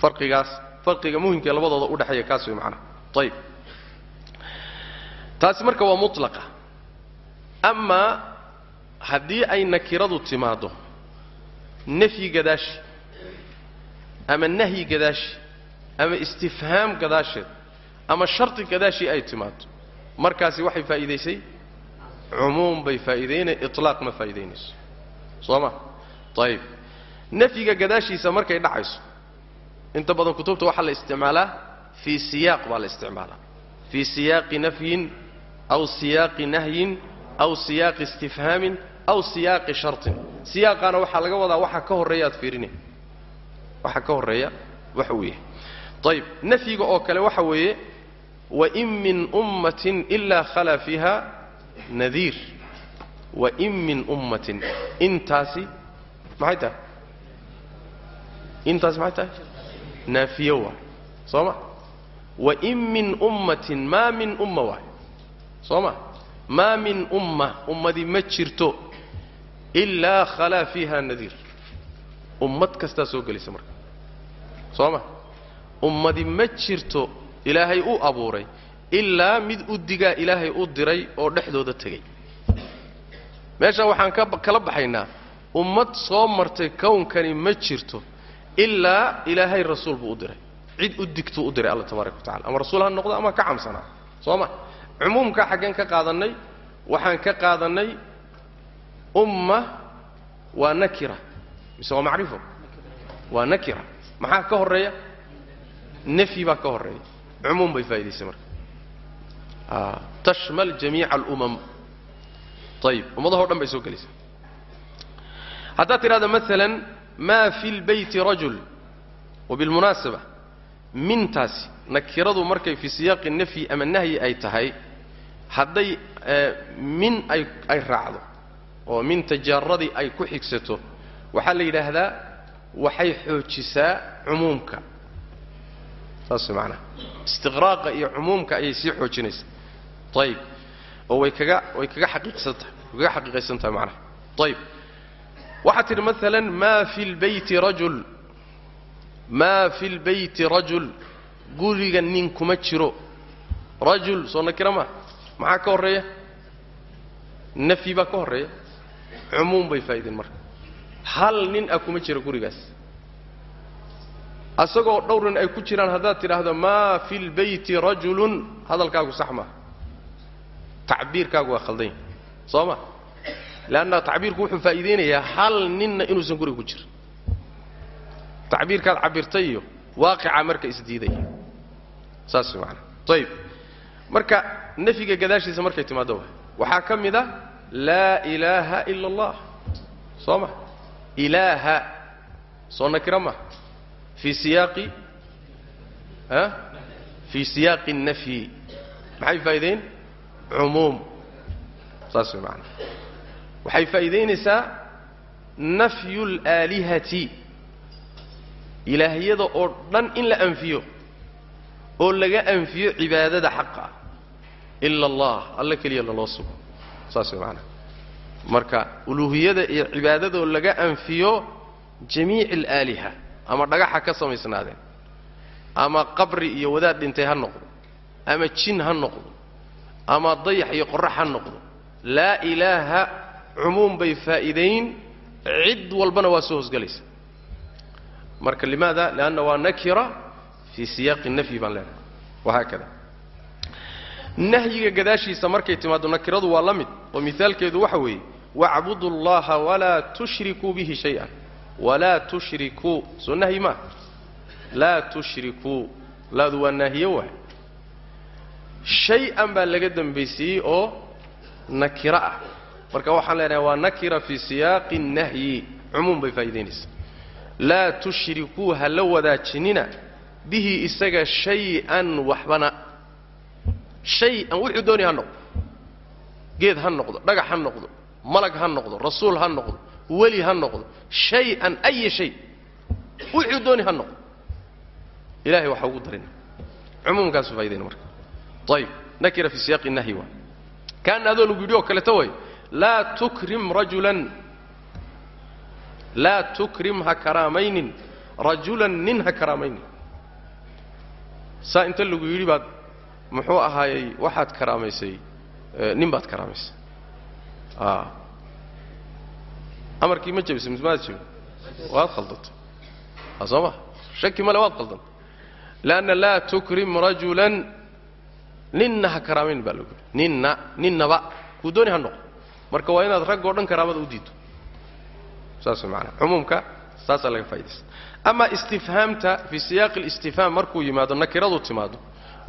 Farqigaas farqiga muhimkaee labadooda udhexeeya kaas way macanaha ayib taasi marka waa mutlaqa. Amaa haddii ay nakiradu timaaddo nafyi gadaashi ama nahyi gadaashi ama istifhaam gadaasheed ama shardi gadaashii ay timaaddo markaasi waxay faa'iidaysay? Cumuum bay faa'iidaynay itlaaq ma faa'iidaynayso. Soo ma? Ayib nafyiga gadaashiisa markay dhacayso. Inta badan kutubta waxaa la isticmaalaa fii siyaaq baa la isticmaalaa. Fii siyaaqi nafyin aw siyaaqi nahyin aw siyaaqi istifhaamin aw siyaaqi shartin. Siyaaqaana waxaa laga wadaa waxa ka horreeya aad fiirinay waxa ka horreeya waxa uu yahay ayib nafyiga oo kale waxa weeye wain min ummatin ilaa khalaa fiiha nadiir. Wain min ummatin intaasi maxay tahay intaasi maxay tahay naafiyo waay soo ma wain min ummatin maa min umma waay soo ma maa min umma ummadi ma jirto ilaa khalaa fiiha nadiir ummad kastaa soo gelaysa marka soo ma ummadi ma jirto ilaahay u abuuray ilaa mid u digaa ilaahay u diray oo dhexdooda tegay meeshaan waxaan ka kala baxaynaa ummad soo martay kownkani ma jirto ilaa ilaahay rasuul buu u diray. Cid u digtuu u diray alla tabaaraka wa tacala ama rasuul ha noqdo ama ka camsanaa soo ma? Cumuumkaa xaggeen ka qaadannay waxaan ka qaadannay umma waa nakira. Mise waa macrifo? Waa nakira. Maxaa ka horreeya? Nafyi baa ka horreeya. Cumuum bay faa'idaysay marka. Tashmal jamiica alumam. Ayib ummadaho dhan bay soo gelaysaa haddaad tidhahdo maalan maa fi lbeyti rajul. Wabilmunaasaba mintaasi nakiradu markay fii siyaaqi nafyi ama nahyi ay tahay hadday min ay ay raacdo oo minta jaaradii ay ku xigsato waxaa la yidhaahdaa waxay xoojisaa cumuumka. Saas maanaa istiqraaqa iyo cumuumka ayay sii xoojinaysaa. Ayib oo way kaga way kaga xaqiiqsan tahay way kaga xaqiiqaysan tahay macnaha ayib waxaad tidhi maalan maa fi lbeyti rajul maa fi lbeyti rajul guriga nin kuma jiro. Rajul soo nakira maa maxaa ka horreeya? Nafyi baa ka horreeya. Cumuum bay faa'ideen marka. Hal nin ah kuma jiro gurigaas. Asagoo dhowr nin ay ku jiraan haddaad tidhaahdo maa fi lbeyti rajulun hadalkaagu sax maaha tacbiirkaagu waa khaldan soo ma leanna tacbiirku wuxuu faa'iidaynayaa hal ninna inuusan guriga ku jirin tacbiirkaad cabirtay iyo waaqica marka isdiidaya saas maanaa ayib marka nafyiga gadaashiisa markay timaaddo wa waxaa ka mid a laa ilaaha ila allah soo ma ilaaha soo nakira ma fii siyaaqi fii siyaaqi الnafyi maxay faa'idayn cumuum saas way waxay faa'iidaynaysaa nafyu اlaalihati ilaahyada oo dhan in la anfiyo oo laga anfiyo cibaadada xaqa. Ila allah alla keliya laloo sugo. Saas way maanaa marka uluuhiyada iyo cibaadadoo laga anfiyo jamiic alaaliha ama dhagaxa ka samaysnaadeen ama qabri iyo wadaad dhintay ha noqdo ama jin ha noqdo ama dayax iyo qorax ha noqdo laa ilaaha cumuum bay faa'iidayn cid walbana waa soo hosgelaysa marka limaada? Lianna waa nakira fii siyaaqi nafyi baan leenahay wahaakada nahyiga gadaashiisa markay timaaddo nakiradu waa la mid oo mihaalkeedu waxa weeye wacbudu allaha walaa tushrikuu bihi shay-an. Walaa tushrikuu soo nahyi maa laa tushrikuu laadu waa naahiye waay. Shay-an baa laga dambaysiiyey oo nakiro ah marka waxaan leenahay waa nakira fii siyaaqi nahyi cumuum bay faa'idaynaysaa laa tushrikuu ha la wadaajinina bihi isaga shay-an waxbana. Shay-an wuxuu doonay ha noqdo geed ha noqdo dhagax ha noqdo malag ha noqdo rasuul ha noqdo weli ha noqdo shay-an aya shay wuxuu dooni ha noqdo. Ilahay waxa ugu darina cumuumkaasu faa'idayna marka. Ayib nakira fi siyaaqi nahyi waa. Kaana adoo lagu yidhi oo kaleeto way laa tukrim rajulan laa tukrim ha karaamaynin rajulan nin ha karaamaynin saa inta lagu yidhi baad muxuu ahaayey waxaad karaamaysay nin baad karaamaysay amarkii ma jebisa mismaad jebin waad khaldantay a soo ma shaki male waad khaldantay leanna laa tukrim rajulan ninna ha karaamayn baa lagu yidhi ninna ninnaba kuu dooni ha noqo marka waa inaad raggoo dhan karaamada u diiddo saas maanaa cumuumka saasaa laga faa'idaysta ama istifhaamta fii siyaaqi اlistifhaam markuu yimaado nakiradu timaado.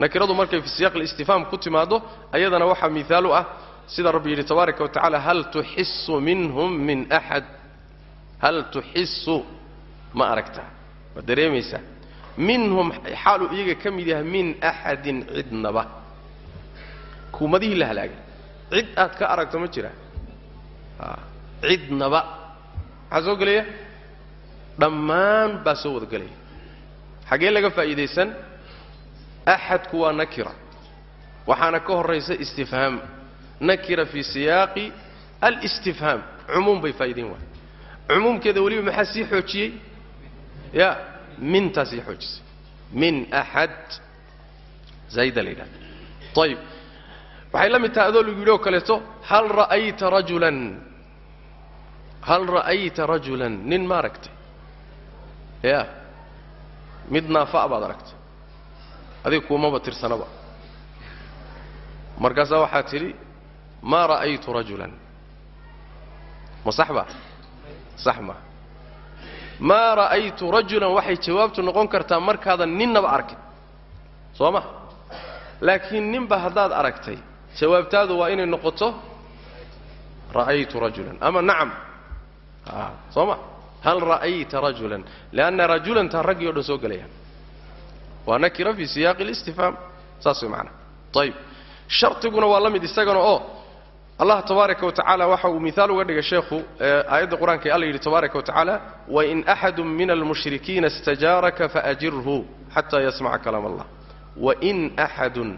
Nakiradu markay fii siyaaqi اlistifhaam ku timaado ayadana waxaa miaal u ah sida rabbi yidhi tabaaraka wa tacala hal tuxisu minhum min axad hal tuxisu ma aragtaa. Ma dareemaysaa? Minhum xaaluu iyaga ka mid yahay min axadin cidnaba. Kuumadihii la halaagay. Cid aad ka aragto ma jira cidnaba. Maxaa soo gelaya dhammaan baa soo wada gelaya. Xaggee laga faa'iidaysan? Axadku waa nakira. Waxaana ka horraysa istifhaam. Nakira fii siyaaqi alistifhaam. Cumuum bay faa'idayn waay cumuumkeeda weliba maxaa sii xoojiyey? Ya mintaa sii xoojisay. Min axad. Zaayida la yidhahda ayib waxay la mid tahay adoo lagu yidhi oo kaleeto hal ra'ayta rajulan hal ra'ayta rajulan nin ma aragtay ya mid naafa'a baad aragtay adiga kuumaba tirsanaba markaasaa waxaa tidhi maa ra'aytu rajulan ma sax sax maa maa ra'aytu rajulan waxay jawaabtu noqon kartaa markaadan ninnaba arkin soo ma laakiin ninba haddaad aragtay jawaabtaadu waa inay noqoto ra'aytu rajulan ama nacam soo ma hal ra'ayta rajulan lianna rajulantaa raggii o dhan soo gelayaan waa nakira fii siyaaqi اlistifhaam saas way macana ayib shardiguna waa la mid isagana oo allah tabaaraka wa tacaala waxa uu miaal uga dhigay sheekhu aayadda qur'aanka ee alla yidhi tabaaraka wa tacaala wain axadu min almushrikiina istajaaraka faajirhu xataa yasmaca kalaam allah wain axadun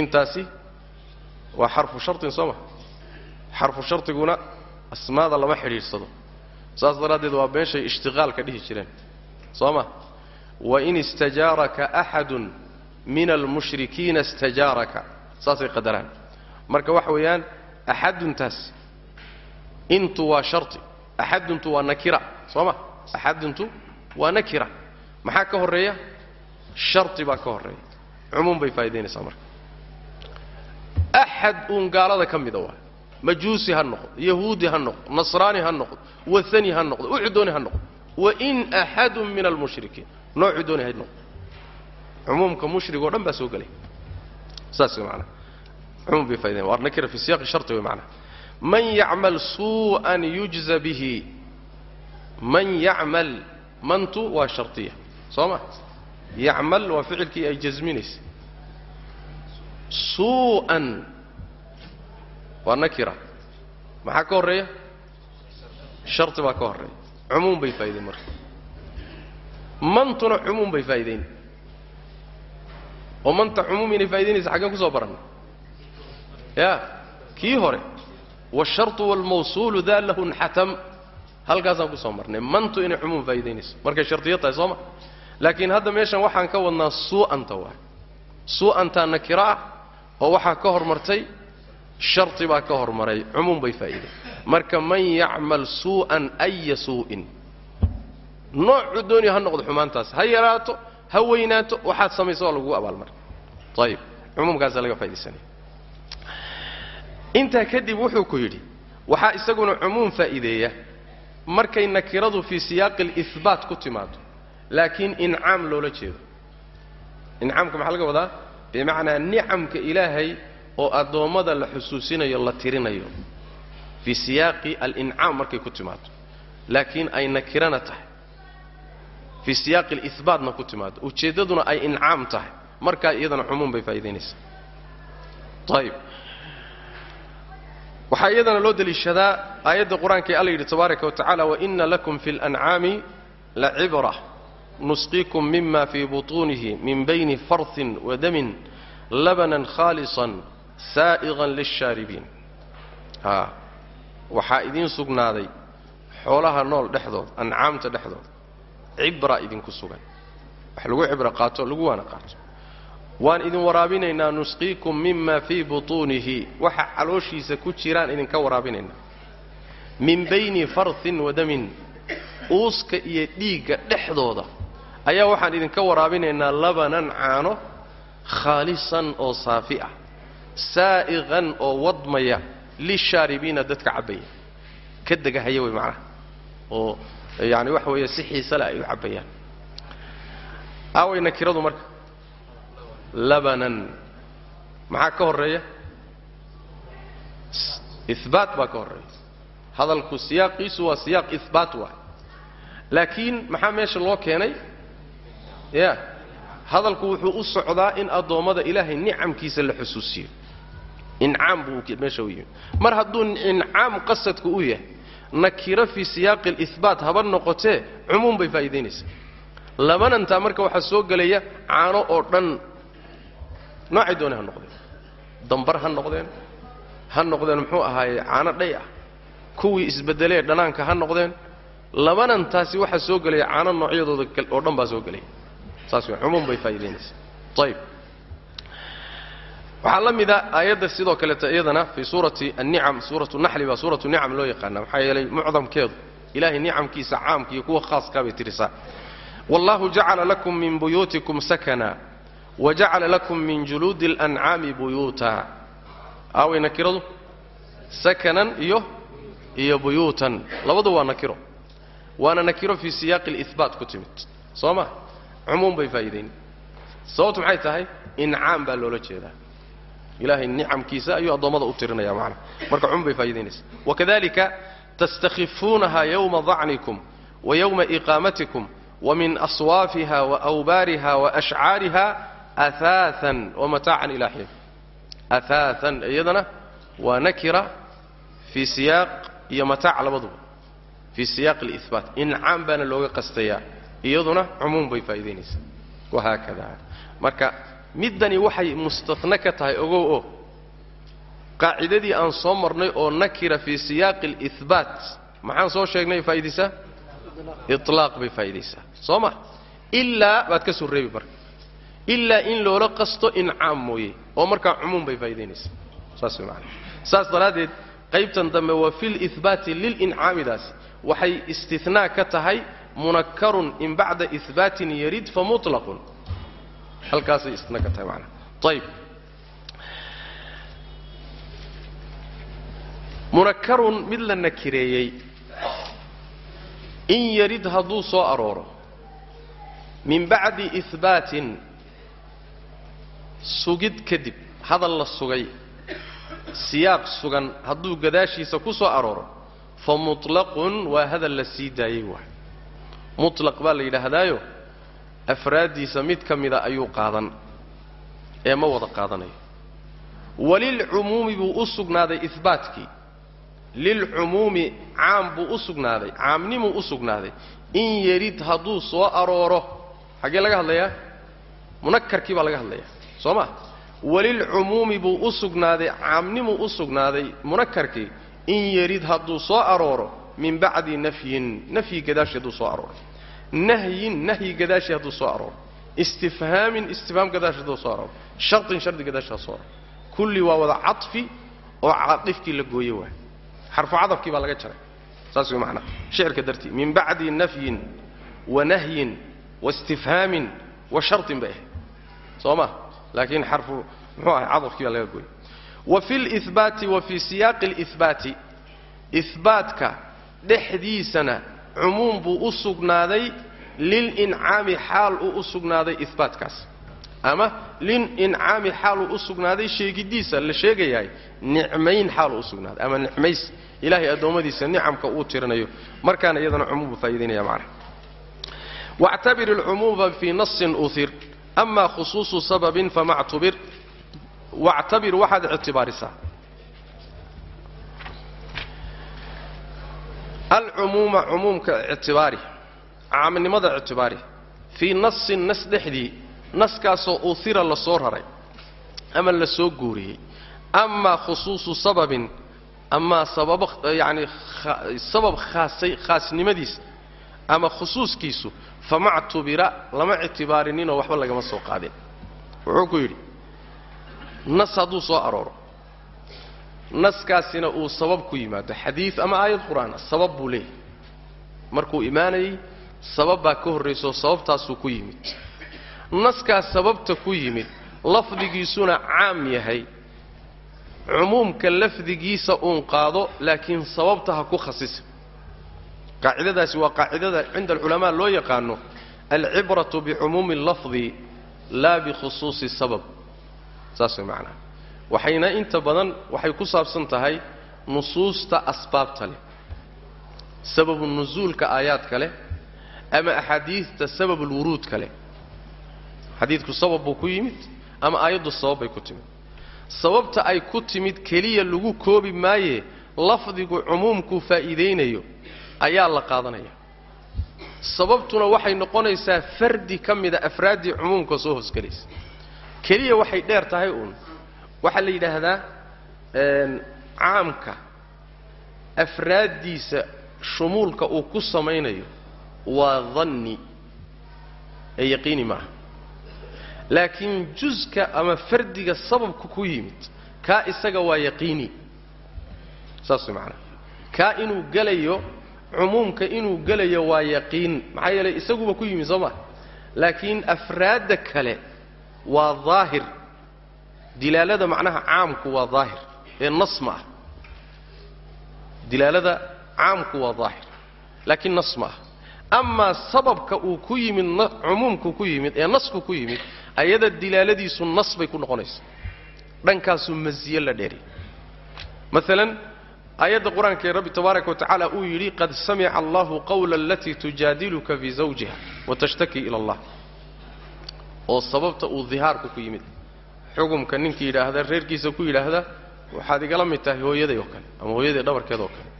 intaasi waa xarfu sharطin soo ma xarfu shardiguna asmaada lama xidhiidhsado saas daraaddeed waa meeshay ishtiqaalka dhihi jireen. Soo ma? Wain istajaaraka axadun min almushrikiina istajaaraka. Saasay qadaraan. Marka waxa weeyaan axaduntaas intu waa shari axaduntu waa nakira. Soo ma? Axaduntu waa nakira. Maxaa ka horreeya? Shari baa ka horreeya. Cumuum bay faa'idaynaysaa marka. Axad uun gaalada ka mida waa majuusi ha noqdo yahuudi ha noqdo nasraani ha noqdo waani ha noqdo ucudooni ha noqdo wain axadun min almushrikiin noocuu dooni ha noqdo cumuumka mushrig o dhan baa soo gelay. Saas way maanaa cumuum bay faidayn waa nakira fi siyaqi sharti way macnaa. Man yacmal suu'an yujza bihi. Man yacmal mantu waa shartiya. Soo ma? Yacmal waa ficilkii ay jasminaysa suu'an waa nakira. Maxaa ka horreeya? Sharti baa ka horreeya. Cumuum bay faa'idayn marka. Mantuna cumuum bay faa'idayn oo manta cumuum inay faa'idaynaysa xaggeen ku soo baranna ya kii hore waasharطu waalmawsuulu daa lahu nxatam halkaasaan ku soo marnay. Mantu inay cumuum faa'idaynayso markay shardiyo tahay soo ma? Laakiin hadda meeshan waxaan ka wadnaa suu'anta waay suu'antaa nakira ah oo waxaa ka hormartay shardi baa ka hormaray cumuum bay faa'iday marka man yacmal suu'an aya suu'in noocu dooniya ha noqdo xumaantaas. Ha yaraato ha weynaato waxaad samayso waa lagugu abaalmaray ayib cumuumkaasaa laga faa'idaysanaya intaa kadib wuxuu ku yidhi waxaa isaguna cumuum faa'iideeya markay nakiradu fii siyaaqi alihbaat ku timaado laakiin incaam loola jeedo. Incaamka maxaa laga wadaa? Bimacnaa nicamka ilaahay oo addoommada la xusuusinayo la tirinayo fii siyaaqi alincaam markay ku timaado laakiin ay nakirana tahay. Fii siyaaqi alihbaatna ku timaado ujeeddaduna ay incaam tahay. Markaa iyadana cumuum bay faa'idaynaysaa ayib waxaa iyadana loo deliishadaa aayadda qur'aanka ee alla yidhi tabaaraka wa tacala waina lakum fi اlancaami lacibra nusqiikum mima fii buطuunihi min bayni farhin wadamin labanan khaalisan saa'iqan lishaaribiin a waxaa idiin sugnaaday xoolaha nool dhexdood ancaamta dhexdood cibra idinku sugan wax lagu cibro qaato lagu waana qaato waan idin waraabinaynaa nusqiikum mima fii butuunihi waxa calooshiisa ku jiraan idinka waraabinaynaa min bayni farthin wa damin uuska iyo dhiigga dhexdooda ayaa waxaan idinka waraabinaynaa labanan caano khaalisan oo saafi ah saa'iqan oo wadmaya lishaaribiina dadka cabbaya. Ka degahaya wey macnaha. Oo yaani waxa weeye si xiise leh ay u cabbayaan. Aaway nakiradu marka? Labanan. Maxaa ka horreeya? Ihbaat baa ka horreeya. Hadalku siyaaqiisu waa siyaaq ihbaat waay. Laakiin maxaa meesha loo keenay? Ya hadalku wuxuu u socdaa in addoommada ilaahay nicamkiisa la xusuusiyo incaam buu meesha yimi mar hadduu incaam qasadku u yahay nakiro fii siyaaqi alihbaat haba noqotee cumuum bay faa'iidaynaysaa. Labanantaa marka waxaa soo gelaya caano oo dhan noocay doonay ha noqdeen. Dambar ha noqdeen ha noqdeen muxuu ahaaye caano dhay ah. Kuwii isbeddelee dhanaanka ha noqdeen. Labanantaasi waxaa soo gelaya caano noocyadooda oo dhan baa soo gelaya saas cumuum bay faa'iidaynaysaa. Ayib waxaa la mida aayadda sidoo kaleeta iyadana fii suurati annicam suuratu naxli baa suuratu nicam loo yaqaana maxaa yeelay mucdamkeedu ilahay nicamkiisa caamka iyo kuwa khaaska bay tirisaa. Wallahu jacala lakum min buyuutikum sakana wajacala lakum min juluudi اlancaami buyuuta. Aaway nakiradu? Sakanan iyo iyo buyuutan. Labadu waa nakiro. Waana nakiro fii siyaaqi اlihbaat ku timid. Soo ma? Cumuum bay faa'iidayn. Sababtu maxay tahay? Incaam baa loola jeedaa ilahay nicamkiisa ayuu addoommada u tirinaya manaa marka un bay faaidaynaysa wakadalika tastakhifuunaha yowma dacnikum wa yowma iqaamatikum wamin aswaafiha waawbaariha waashcaariha aaaaan wamataacan ilaa xiin. Aaaaan iyadana waa nakira fii siyaaq iyo mataac labaduba. Fii siyaaq libaat incaam baana looga qastayaa. Iyaduna cumuum bay faa'idaynaysaa wahaakada marka middani waxay mustana ka tahay ogow oo qaacidadii aan soo marnay oo nakira fii siyaaqi اlihbaat maxaan soo sheegnay faa'idaysaa ilaaq bay faa'idaysaa soo ma? Ilaa baad ka soo marka. Ilaa in loola qasto incaam mooye oo markaa cumuum bay faa'idaynaysaa saas way maana saas daraaddeed qaybtan dambe waa fi lihbaati lilincaamidaas waxay istinaa ka tahay munakarun in bacda ihbaatin yarid famuطlaqun halkaasay istinaa ka tahay macana ayib munakarun mid la nakireeyey in yarid hadduu soo arooro min bacdi ihbaatin sugid kadib hadal la sugay siyaaq sugan hadduu gadaashiisa ku soo arooro fa mutlaqun waa hadal la sii daayey waay. Mutlaq baa la yidhaahdaayo afraaddiisa mid ka mida ayuu qaadan ee ma wada qaadanayo. Walilcumuumi buu u sugnaaday ihbaatkii lilcumuumi caam buu u sugnaaday caamnimuu u sugnaaday. In yarid hadduu soo arooro xaggee laga hadlayaa? Munakarkii baa laga hadlayaa soo ma? Walilcumuumi buu u sugnaaday caamnimuu u sugnaaday munakarkii in yarid hadduu soo arooro min bacdi nafyin nafyi gadaashi hadduu soo arooro nahyin nahyi gadaashi hadduu soo arooro istifhaamin istifhaam gadaashi hadduu soo arooro shardin shardi gadaashi hadduu soo arooro kulli waa wada cadfi oo caadifkii la gooye waay xarfu cadafkii baa laga jaray saas way macnaa shicirka dartii min bacdi nafyin wa nahyin wa istifhaamin wa shartin bay ahayd soo ma laakiin xarfu muxuu ahay cadafkii baa laga gooyey wa fi lihbaati wa fii siyaaqi alihbaati ihbaatka dhexdiisana cumuum buu u sugnaaday lilincaami xaal uu u sugnaaday ibaatkaas ama lilincaami xaal uu u sugnaaday sheegidiisa la sheegayahay nicmayn xaal uu u sugnaaday ama nicmays. Ilaahay addoommadiisa nicamka uu tirinayo. Markaana iyadana cumuum buu faa'idaynaya macnaha. Wactabir ilcumuuma fii nasin uir ama khusuusu sababin famactubir wactabir waxaad ictibaarisaa alcumuuma cumuumka ictibaari caamnimada ictibaari fii nasin nas dhexdii naskaasoo uhira la soo raray ama la soo guuriyey ama khusuusu sababin amaa sababo yacni sabab khaasay khaasnimadiis ama khusuuskiisu fama ctubira lama ictibaarinino waxba lagama soo qaadin. Wuxuu ku yidhi nas hadduu soo arooro naskaasina uu sabab ku yimaado xadiid ama aayad qur'aan sabab buu leeyahay. Markuu imaanayay sabab baa ka horraysaoo sababtaasuu ku yimid. Naskaas sababta ku yimid lafdigiisuna caam yahay. Cumuumka lafdigiisa uun qaado laakiin sababta ha ku khasisa qaacidadaasi waa qaacidada cinda alculamaa loo yaqaano alcibratu bicumuumi اllafdi laa bikhusuusi sabab. Saas way macnaha waxayna inta badan waxay ku saabsan tahay nusuusta asbaabta leh. Sababu nusuulka aayaadka leh ama axaadiidta sababulwuruudka leh. Xadiidku sabab buu ku yimid ama aayaddu sabab bay ku timid. Sababta ay ku timid keliya lagu koobi maaye lafdigu cumuumkuu faa'iidaynayo ayaa la qaadanaya. Sababtuna waxay noqonaysaa fardi ka mida afraaddii cumuumka soo hoosgelaysa keliya waxay dheer tahay uun waxaa la yidhaahdaa caamka afraaddiisa shumuulka uu ku samaynayo waa danni ee yaqiini maaha. Laakiin juska ama fardiga sababka ku yimid kaa isaga waa yaqiini. Saas way macanaha kaa inuu gelayo cumuumka inuu gelayo waa yaqiin. Maxaa yeelay isaguba ku yimid soo maa laakiin afraadda kale waa daahir dilaalada macnaha caamku waa daahir ee nas ma ah. Dilaalada caamku waa daahir laakiin nas ma ah. Amaa sababka uu ku yimid cumuumku ku yimid ee nasku ku yimid ayada dilaaladiisu nas bay ku noqonaysaa. Dhankaasuu masiye la dheeri. Maalan aayadda qur'aanka ee rabbi tabaaraka wa uu yidhi qad samica allahu qawla alatii tujaadiluka fii zawjiha watashtaki ila allah. Oo sababta uu dihaarku ku yimid xugumka ninkii yidhaahda reerkiisa ku yidhaahda waxaad igala mid tahay hooyaday oo kale ama hooyaday dhabarkeed oo kale.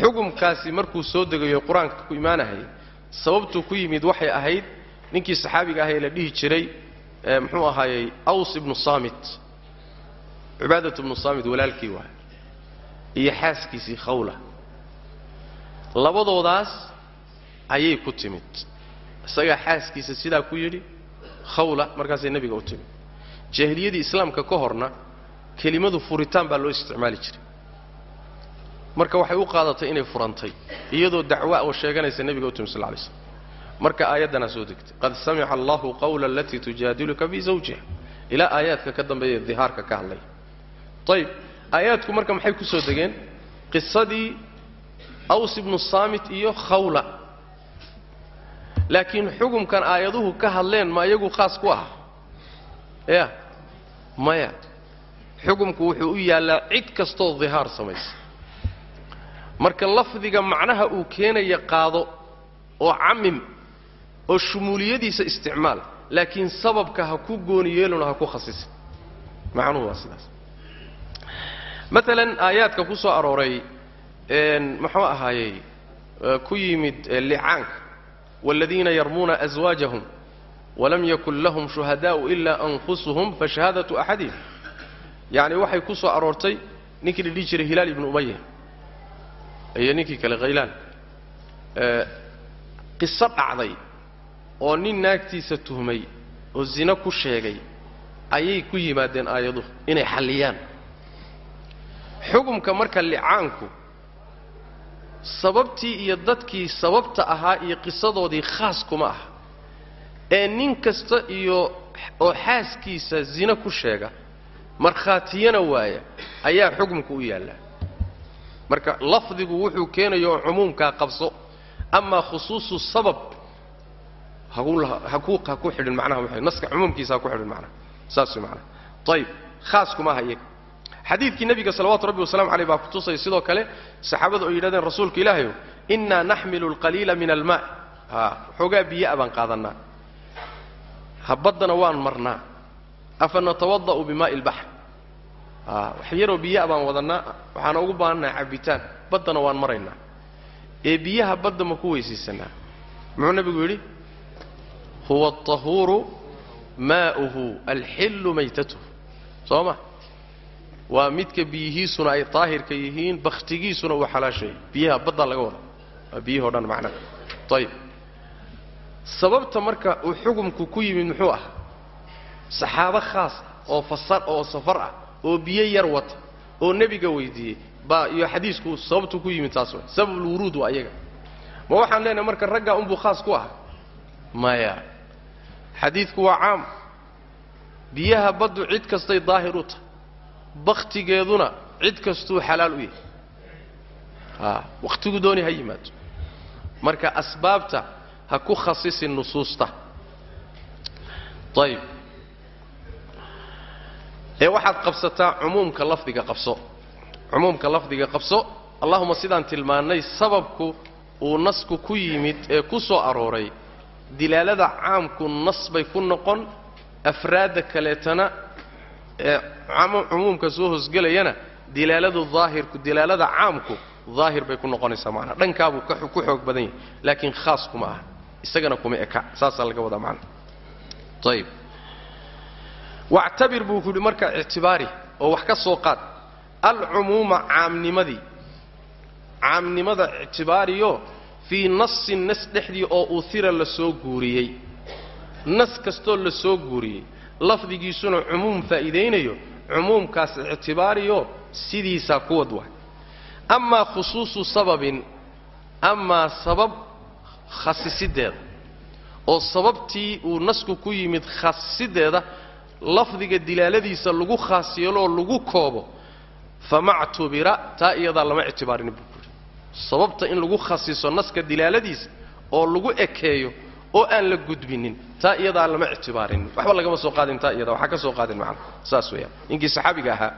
Xugumkaasi markuu soo degayo qur'aanka ku imaanahayay sababtuu ku yimid waxay ahayd ninkii saxaabiga ah ee la dhihi jiray muxuu ahaayey aws ibnu saamit. Cibaadat ibnu saamit walaalkii waay iyo xaaskiisii khawla. Labadoodaas ayay ku timid. Isagaa xaaskiisa sidaa ku yidhi khawla markaasay nebiga u timid jaahiliyadii islaamka ka horna kelimadu furitaan baa loo isticmaali jiray. Marka waxay u qaadatay inay furantay iyadoo dacwa oo sheeganaysa nebiga u sal lay slam marka aayaddanaa soo degtay qad samica allahu qawla alatii tujaadiluka fii zawjiha. Ilaa aayaadka ka dambeeya dihaarka ka hadlaya ayib aayaadku marka maxay ku soo degeen? Qisadii aws ibnu saamit iyo khawla. Laakiin xugumkan aayaduhu ka hadleen ma iyagu khaas ku ah ya maya xugumku wuxuu u yaallaa cid kastoo dihaar samaysa. Marka lafdiga macnaha uu keenaya qaado oo camim oo shumuuliyadiisa isticmaal laakiin sababka ha ku gooni yeelona ha ku khasisa macnuhu waa sidaas. Maalan aayaadka ku soo arooray muxuu ahaayey ku yimid licaanka waaladiina yarmuuna aswaajahum walam yakun lahum shuhadaa'u ilaa anfusuhum fashahaadatu axadihim yacni waxay ku soo aroortay ninkii la dhihi jiray hilaal ibnu umaya iyo ninkii kale khaylaan qiso dhacday oo nin naagtiisa tuhmay oo zino ku sheegay ayay ku yimaadeen aayaduhu inay xalliyaan. Xugumka marka licaanku sababtii iyo dadkii sababta ahaa iyo qisadoodii khaas kuma aha ee nin kasta iyo oo xaaskiisa zino ku sheega markhaatiyana waaya ayaa xugumka u yaallaa. Marka lafdigu wuxuu keenaya oo cumuumkaa qabso amaa khusuusu sabab ha ku xidhin macnaha naska cumuumkiisa ha ku xidhin macnaha. Saas way macnaha. Ayib khaas kuma aha iyaga. Xadiidkii nebiga salawaatu rabbi wasalamu aleyh baa kutusaya sidoo kale saxaabadu ay yidhahdeen rasuulka ilaahayow innaa naxmilu alqaliila min almaa xoogaa biya'a baan qaadannaa habaddana waan marnaa. Afa natawada'u bimaa'i albaxr a wax yaroo biya'a baan wadannaa waxaana ugu baahannaha cabbitaan baddana waan maraynaa. Ee biyaha badda ma ku weysaysanaa. Muxuu nebigu yidhi? Huwa alطahuuru maa'uhu alxillu maytatuhu. Soo ma? Waa midka biyihiisuna ay daahirka yihiin bakhtigiisuna uu xalaashay. Biyaha baddaa laga wada. Waa biyihao dhan macnaha. Ayib sababta marka uu xugumku ku yimid muxuu ah? Saxaabo khaas ah oo fasar oo safar ah oo biyo yar wata oo nebiga weydiiyey baa iyo xadiisku sababtu ku yimid taas sababulwuruud waa iyaga ma waxaan leenahay marka raggaa unbuu khaas ku ah maya xadiidku waa caam. Biyaha baddu cid kastay daahir u tahay. Bakhtigeeduna cid kastuu xalaal u yahay. Wakhtigu dooni ha yimaado. Marka asbaabta ha ku khasisin nusuusta ayib ee waxaad qabsataa cumuumka lafdiga qabso. Cumuumka lafdiga qabso allahuma sidaan tilmaannay sababku uu nasku ku yimid ee ku soo arooray. Dilaalada caamku nas bay ku noqon afraadda kaleetana ee cumuumka soo hosgelayana dilaaladu daahirku dilaalada caamku daahir bay ku noqonaysaa macnaa dhankaabuu ku xoog badan yahay laakiin khaas kuma aha isagana kuma eka saasaa laga wadaa macnaa ayib wactabir buu ku yidhi marka ictibaari oo wax ka soo qaad alcumuuma caamnimadii. Caamnimada ictibaariyo fii nasin nas dhexdii oo uira la soo guuriyey. Nas kastoo la soo guuriyey lafdigiisuna cumuum faa'iidaynayo cumuumkaas ictibaariyo sidiisaa ku wad waay amaa khusuusu sababin amaa sabab khasisideeda oo sababtii uu nasku ku yimid khasisideeda lafdiga dilaaladiisa lagu khaas yeeloo lagu koobo famactubira taa iyadaa lama ictibaarin buu kuhi sababta in lagu khasiso naska dilaaladiisa oo lagu ekeeyo oo aan la gudbinin taa iyadaa lama ictibaarinin waxba lagama soo qaadin taa iyada waxaa ka soo qaadin macana saas weeyaan. Ninkii saxaabiga ahaa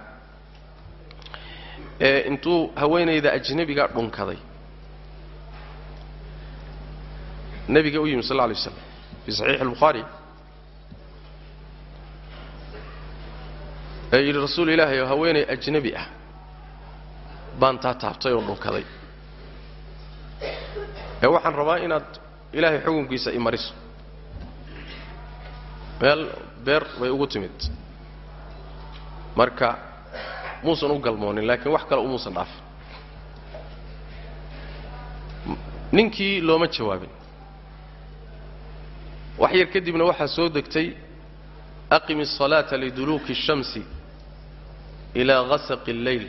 ee intuu haweenayda ajnabiga dhunkaday nebiga u yimi sal lla alay waslam fii saxiixi albukhaari ee yidhi rasuul ilaahay oo haweenay ajnabi ah baan taa taabtay oo dhunkaday ee waxaan rabaa inaad ilaahay xukunkiisa i mariso. Meel beer bay ugu timid. Marka muusan u galmoonin laakiin wax kale umuusan dhaafin ninkii looma jawaabin wax yar kadibna waxaa soo degtay aqimi الصalaaةa liduluuki الshamsi ilaa gasaqi اleyl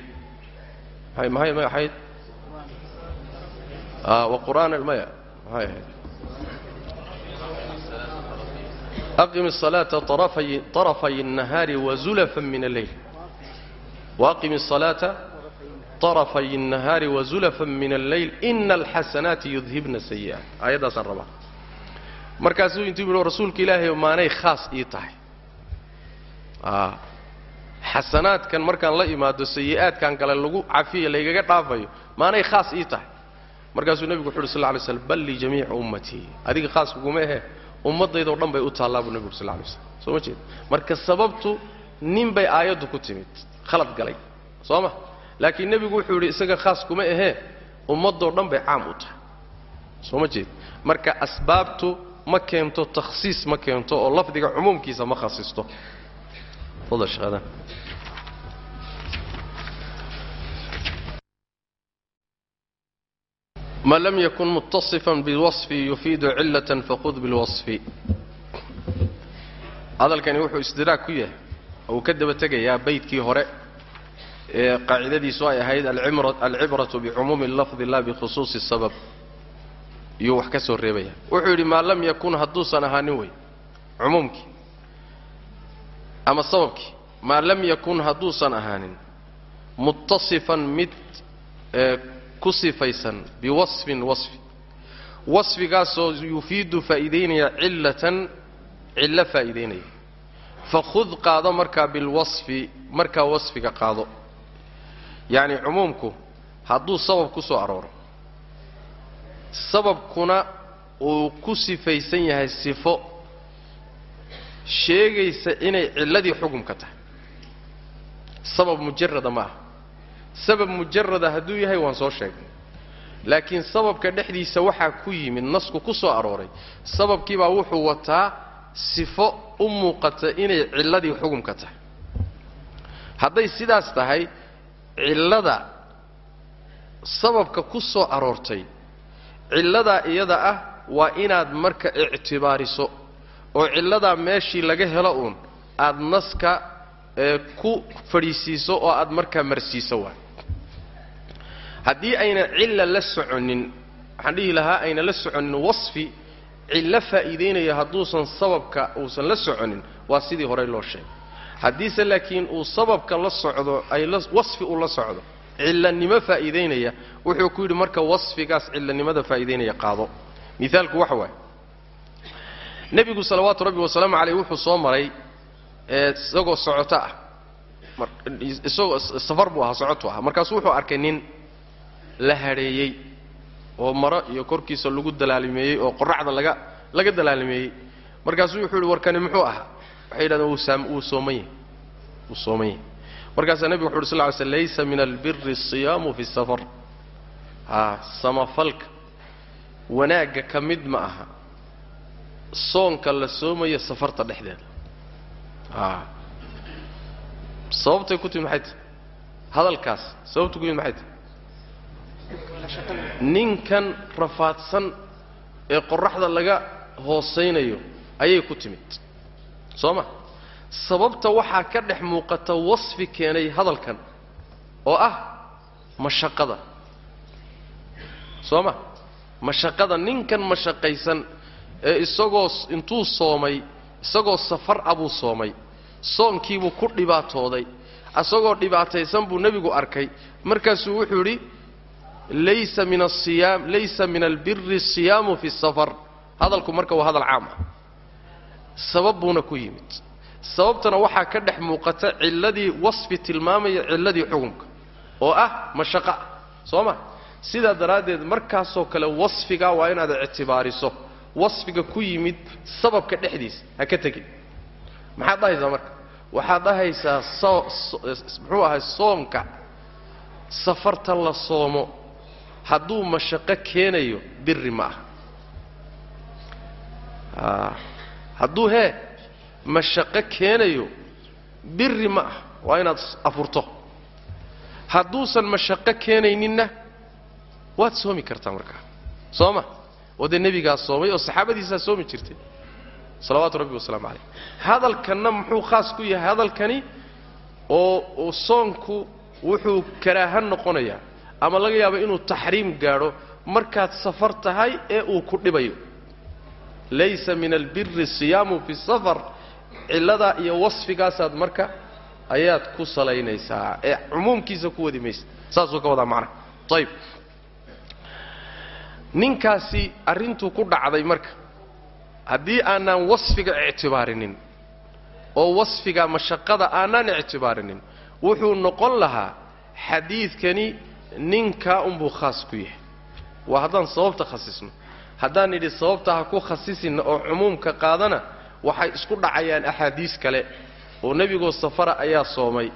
may mahay may ahayd waqur'aan maya maxay ahayd aqimi الصalaaةa طarafay الnahaari wazulafa min اlleyl waaqimi الصalaaةa طarafay الnahaari wazulafa min اlleyl ina alxasanaati yudhibna sayi'aat aayaddaasaan rabaa markaasuu intuu yidhi rasuulka ilaahay maanay khaas ii tahay. Xasanaadkan markaan la imaado sayi'aadkan kale lagu cafiya laygaga dhaafayo maanay khaas ii tahay. Markaasuu nebigu wuxu uhi sal lay slam bal lijamiici ummatii adiga khaas kuguma ahe ummaddaydao dhan bay u taallaa buu nebigu sal lay slam soo ma jeed? Marka sababtu nin bay aayaddu ku timid khalad galay. Soo ma? Laakiin nebigu wuxuu yidhi isaga khaas kuma ahee ummaddoo dhan bay caam u tahay. Soo ma jeed? Marka asbaabtu ma keento takhsiis ma keento oo lafdiga cumuumkiisa ma khasisto. Ma lam yakun mutasifan biwasfi yufiidu cilatan fakhud bilwasfi. Hadalkani wuxuu isdiraag ku yahay uu ka daba tegayaa baydkii hore ee qaacidadiisu ay ahayd alcibratu bicumuumi lafdi la bikhusuusi sabab iyuu wax ka soo reebaya. Wuxuu yidhi maa lam yakun hadduusan ahaanin wey cumuumkii ama sababkii maa lam yakun hadduusan ahaanin muttasifan mid ku sifaysan biwasfin wasfi. Wasfigaasoo yufiidu faa'iidaynaya cillatan cillo faa'iidaynaya fakhud qaado markaa bilwasfi markaa wasfiga qaado. Yacni cumuumku hadduu sabab ku soo arooro sababkuna uu ku sifaysan yahay sifo. Sheegaysa inay cilladii xukumka tahay. Sabab mujarada ma aha. Sabab mujarada hadduu yahay waan soo sheegnay. Laakiin sababka dhexdiisa waxaa ku yimid nasku ku soo arooray. Sababkiibaa wuxuu wataa sifo u muuqata inay cilladii xukumka tahay. Hadday sidaas tahay cillada sababka ku soo aroortay cilladaa iyada ah waa inaad marka ictibaariso oo cilladaa meeshii laga helo uun aad naska ku fadhiisiiso oo aad markaa marsiiso waay haddii ayna cilla la soconin waxaan dhihi lahaa ayna la soconin wasfi cillo faa'iidaynaya hadduusan sababka uusan la soconin waa sidii horey loo sheegay. Haddiise laakiin uu sababka la socdo ay wasfi uu la socdo cillanimo faa'iidaynaya wuxuu ku yidhi marka wasfigaas cillanimada faa'iidaynaya qaado. Mihaalku waxa waaye nebigu salawaatu rabbi wasalaamu caleyh wuxuu soo maray isagoo socoto ah. Isagoo safar buu ahaa socotu ahaa markaasuu wuxuu arkay nin la hadheeyey oo maro iyo korkiisa lagu dalaalimeeyey oo qoraxda laga laga dalaalimeeyey. Markaasuu wuxuu yihi warkani muxuu ahaa? Waxay yidhahdeen wuu sooman yahay wuu markaasaa nebigu wuxu uhi sal ly sl laysa min albiri asiyaamu fi safar haa samafalka wanaagga ka mid ma aha. Soonka la soomayo safarta dhexdeeda. Aa sababtay ku timid maxay tahay hadalkaas sababta ku yimid maxay tahay ninkan rafaadsan ee qoraxda laga hoosaynayo ayay ku timid. Soo ma sababta waxaa ka dhex muuqata wasfi keenay hadalkan oo ah mashaqada. Soo ma mashaqada ninkan mashaqaysan ee isagoo intuu soomay isagoo safar ah buu soomay soonkiibuu ku dhibaatooday isagoo dhibaataysan buu nebigu arkay. Markaasuu wuxuu yidhi laysa min asiyaam laysa min albiri asiyaamu fi safar. Hadalku marka waa hadal caam ah. Sabab buuna ku yimid sababtana waxaa ka dhex muuqata cilladii wasfi tilmaamaya cilladii xukunka oo ah mashaqo ah soo ma? Sidaa daraaddeed markaasoo kale wasfigaa waa inaad ictibaariso wasfiga ku yimid sababka dhexdiisa ha ka tegin. Maxaad dhahaysaa marka? Waxaad dhahaysaa muxuu ahay soomka safarta la soomo hadduu mashaqo keenayo biri ma aha. Hadduu hee mashaqo keenayo biri ma ah waa inaad afurto. Hadduusan mashaqo keenayninna waad soomi kartaa markaa. Soo ma oo dee nebigaa soomay oo saxaabadiisaa soomi jirtay. Salawaatu rabbi wasalaamu calayh. Hadalkanna muxuu khaas ku yahay hadalkani oo soonku wuxuu karaaha noqonayaa ama laga yaabo inuu taxriim gaadho markaad safar tahay ee uu ku dhibayo. Laysa min albiri siyaamu fi safar cilladaa iyo wasfigaasaad marka ayaad ku salaynaysaa ee cumuumkiisa ku wadi maysa saasuu ka wadaa macnaha ayib ninkaasi arrintuu ku dhacday marka haddii aanaan wasfiga ictibaarinin oo wasfiga mashaqada aanaan ictibaarinin wuxuu noqon lahaa xadiidkani ninkaa unbuu khaas ku yahay. Waa haddaan sababta khasisno. Haddaan nidhi sababta ha ku khasisina oo cumuumka qaadana waxay isku dhacayaan axaadiis kale oo nebigoo safara ayaa soomay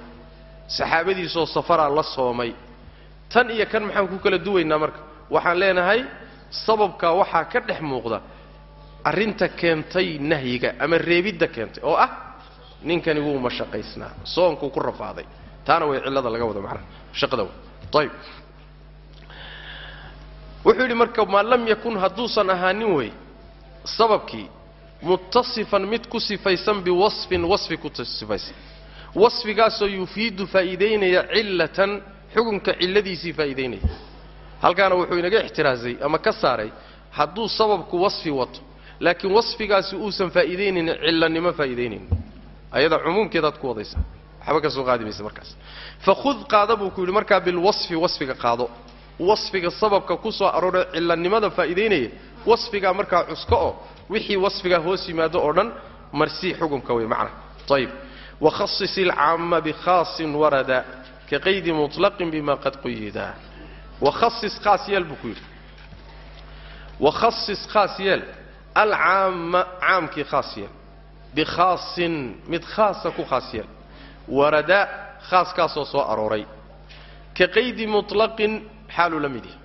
saxaabadiisoo safaraa la soomay. Tan iyo kan maxaan ku kala duwaynaa marka? Waxaan leenahay sababkaa waxaa ka dhex muuqda arrinta keentay nahyiga ama reebidda keentay oo ah ninkani wuu mashaqaysnaa soonkuu ku rafaaday. Taana way cillada laga wada macnaha shaqada ayib wuxuu yidhi marka maa lam yakun hadduusan ahaanin wey sababkii muttasifan mid ku sifaysan biwasfin wasfi ku sifaysan. Wasfigaasoo yufiidu faa'iidaynaya cillatan xukunka cilladiisii faa'iidaynaya. Halkaana wuxuu inaga ixtiraasay ama ka saaray hadduu sababku wasfi wato laakiin wasfigaasi uusan faa'iidaynaynin cillanimo faa'iidaynaynin ayada cumuumkeedaad ku wadaysaa. Waxba ka soo qaadi maysa markaas fakhud qaada buu ku yidhi markaa bilwasfi wasfiga qaado. Wasfiga sababka ku soo arooray cillanimada faa'iidaynaya wasfigaa markaa cusko oo wixii wasfigaa hoos yimaado oo dhan marsii xukumka wey macna. Ayib wakhasis ilcaama bikhaasin warada ka qaydi muطlaqin bima qad quyida wakhasis khaas yeel buu ku yidhi. Wakhasis khaas yeel alcaama caamkii khaas yeel bikhaasin mid khaasa ku khaas yeel warada khaaskaasoo soo arooray. Ka qaydi muطlaqin xaaluu la mid yahay.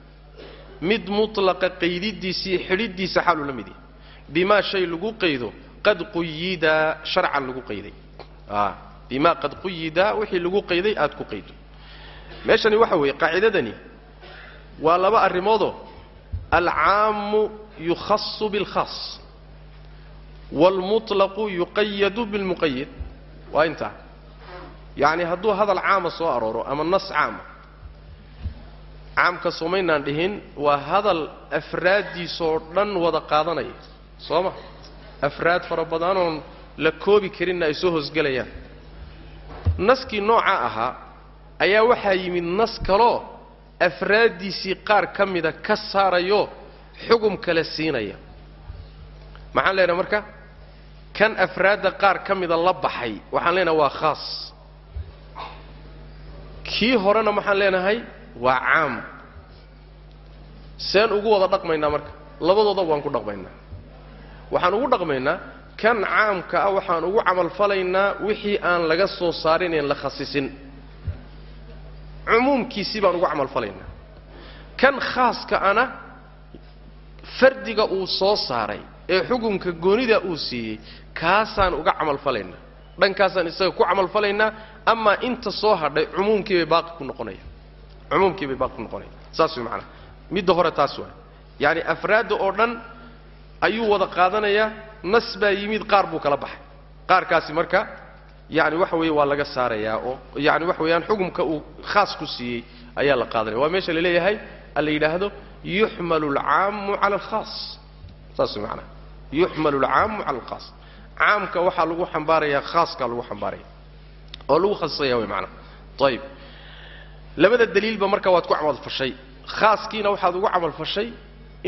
Mid mutlaqa qaydidiisii xidhidiisa xaaluu la mid yahay bimaa shay lagu qaydo qad quyida sharcan lagu qayday bimaa qad quyida wixii lagu qayday aad ku qaydo meeshani waxa weeye qaacidadani waa laba arrimoodoo. Alcaamu yukhasu bilkhaas waalmuطlaqu yuqayadu bilmuqayad waa intaa yacni hadduu hadal caama soo arooro ama nas caama caamka somaynaan dhihin waa hadal afraaddiisoo dhan wada qaadanaya soo ma afraad fara badanoon la koobi karinna ay soo hoosgelayaan naskii nooca ahaa ayaa waxaa yimid nas kaloo afraaddiisii qaar ka mida ka saarayo xugum kale siinaya. Maxaan leenahay marka? Kan afraadda qaar ka mida la baxay waxaan leenahay waa khaas. Kii horena maxaan leenahay waa caam. Seen ugu wada dhaqmaynaa marka? Labadoodaba waan ku dhaqmaynaa waxaan ugu dhaqmaynaa kan caamka ah waxaan ugu camalfalaynaa wixii aan laga soo saarin een la khasisin. Cumuumkiisii baan ugu camalfalaynaa kan khaaska ana fardiga uu soo saaray ee xukunka goonida uu siiyey kaasaan uga camalfalaynaa dhankaasaan isaga ku camalfalaynaa amaa inta soo hadhay cumuumkiibay baaqi ku noqonaya cumuumkiibay baaqi ku noqonaya saas way macanaha midda hore taas waay yacani afraadda oo dhan ayuu wada qaadanayaa nas baa yimid qaar buu kala baxay. Qaarkaasi marka yani waxa weeye waa laga saarayaa oo yani waxa weeyaan xukumka uu khaas ku siiyey ayaa la qaadanaya. Waa meesha la yidhaahdo yuxmalu alcaamu cala alkhaas saas way macanaha yuxmalu alcaamu cala alkhaas caamka waxaa lagu xambaarayaa khaaskaa lagu xambaaraya. Oo lagu khasisaya way macanaha ayib labada daliilba marka waad ku camalfashay khaaskiina waxaad ugu camalfashay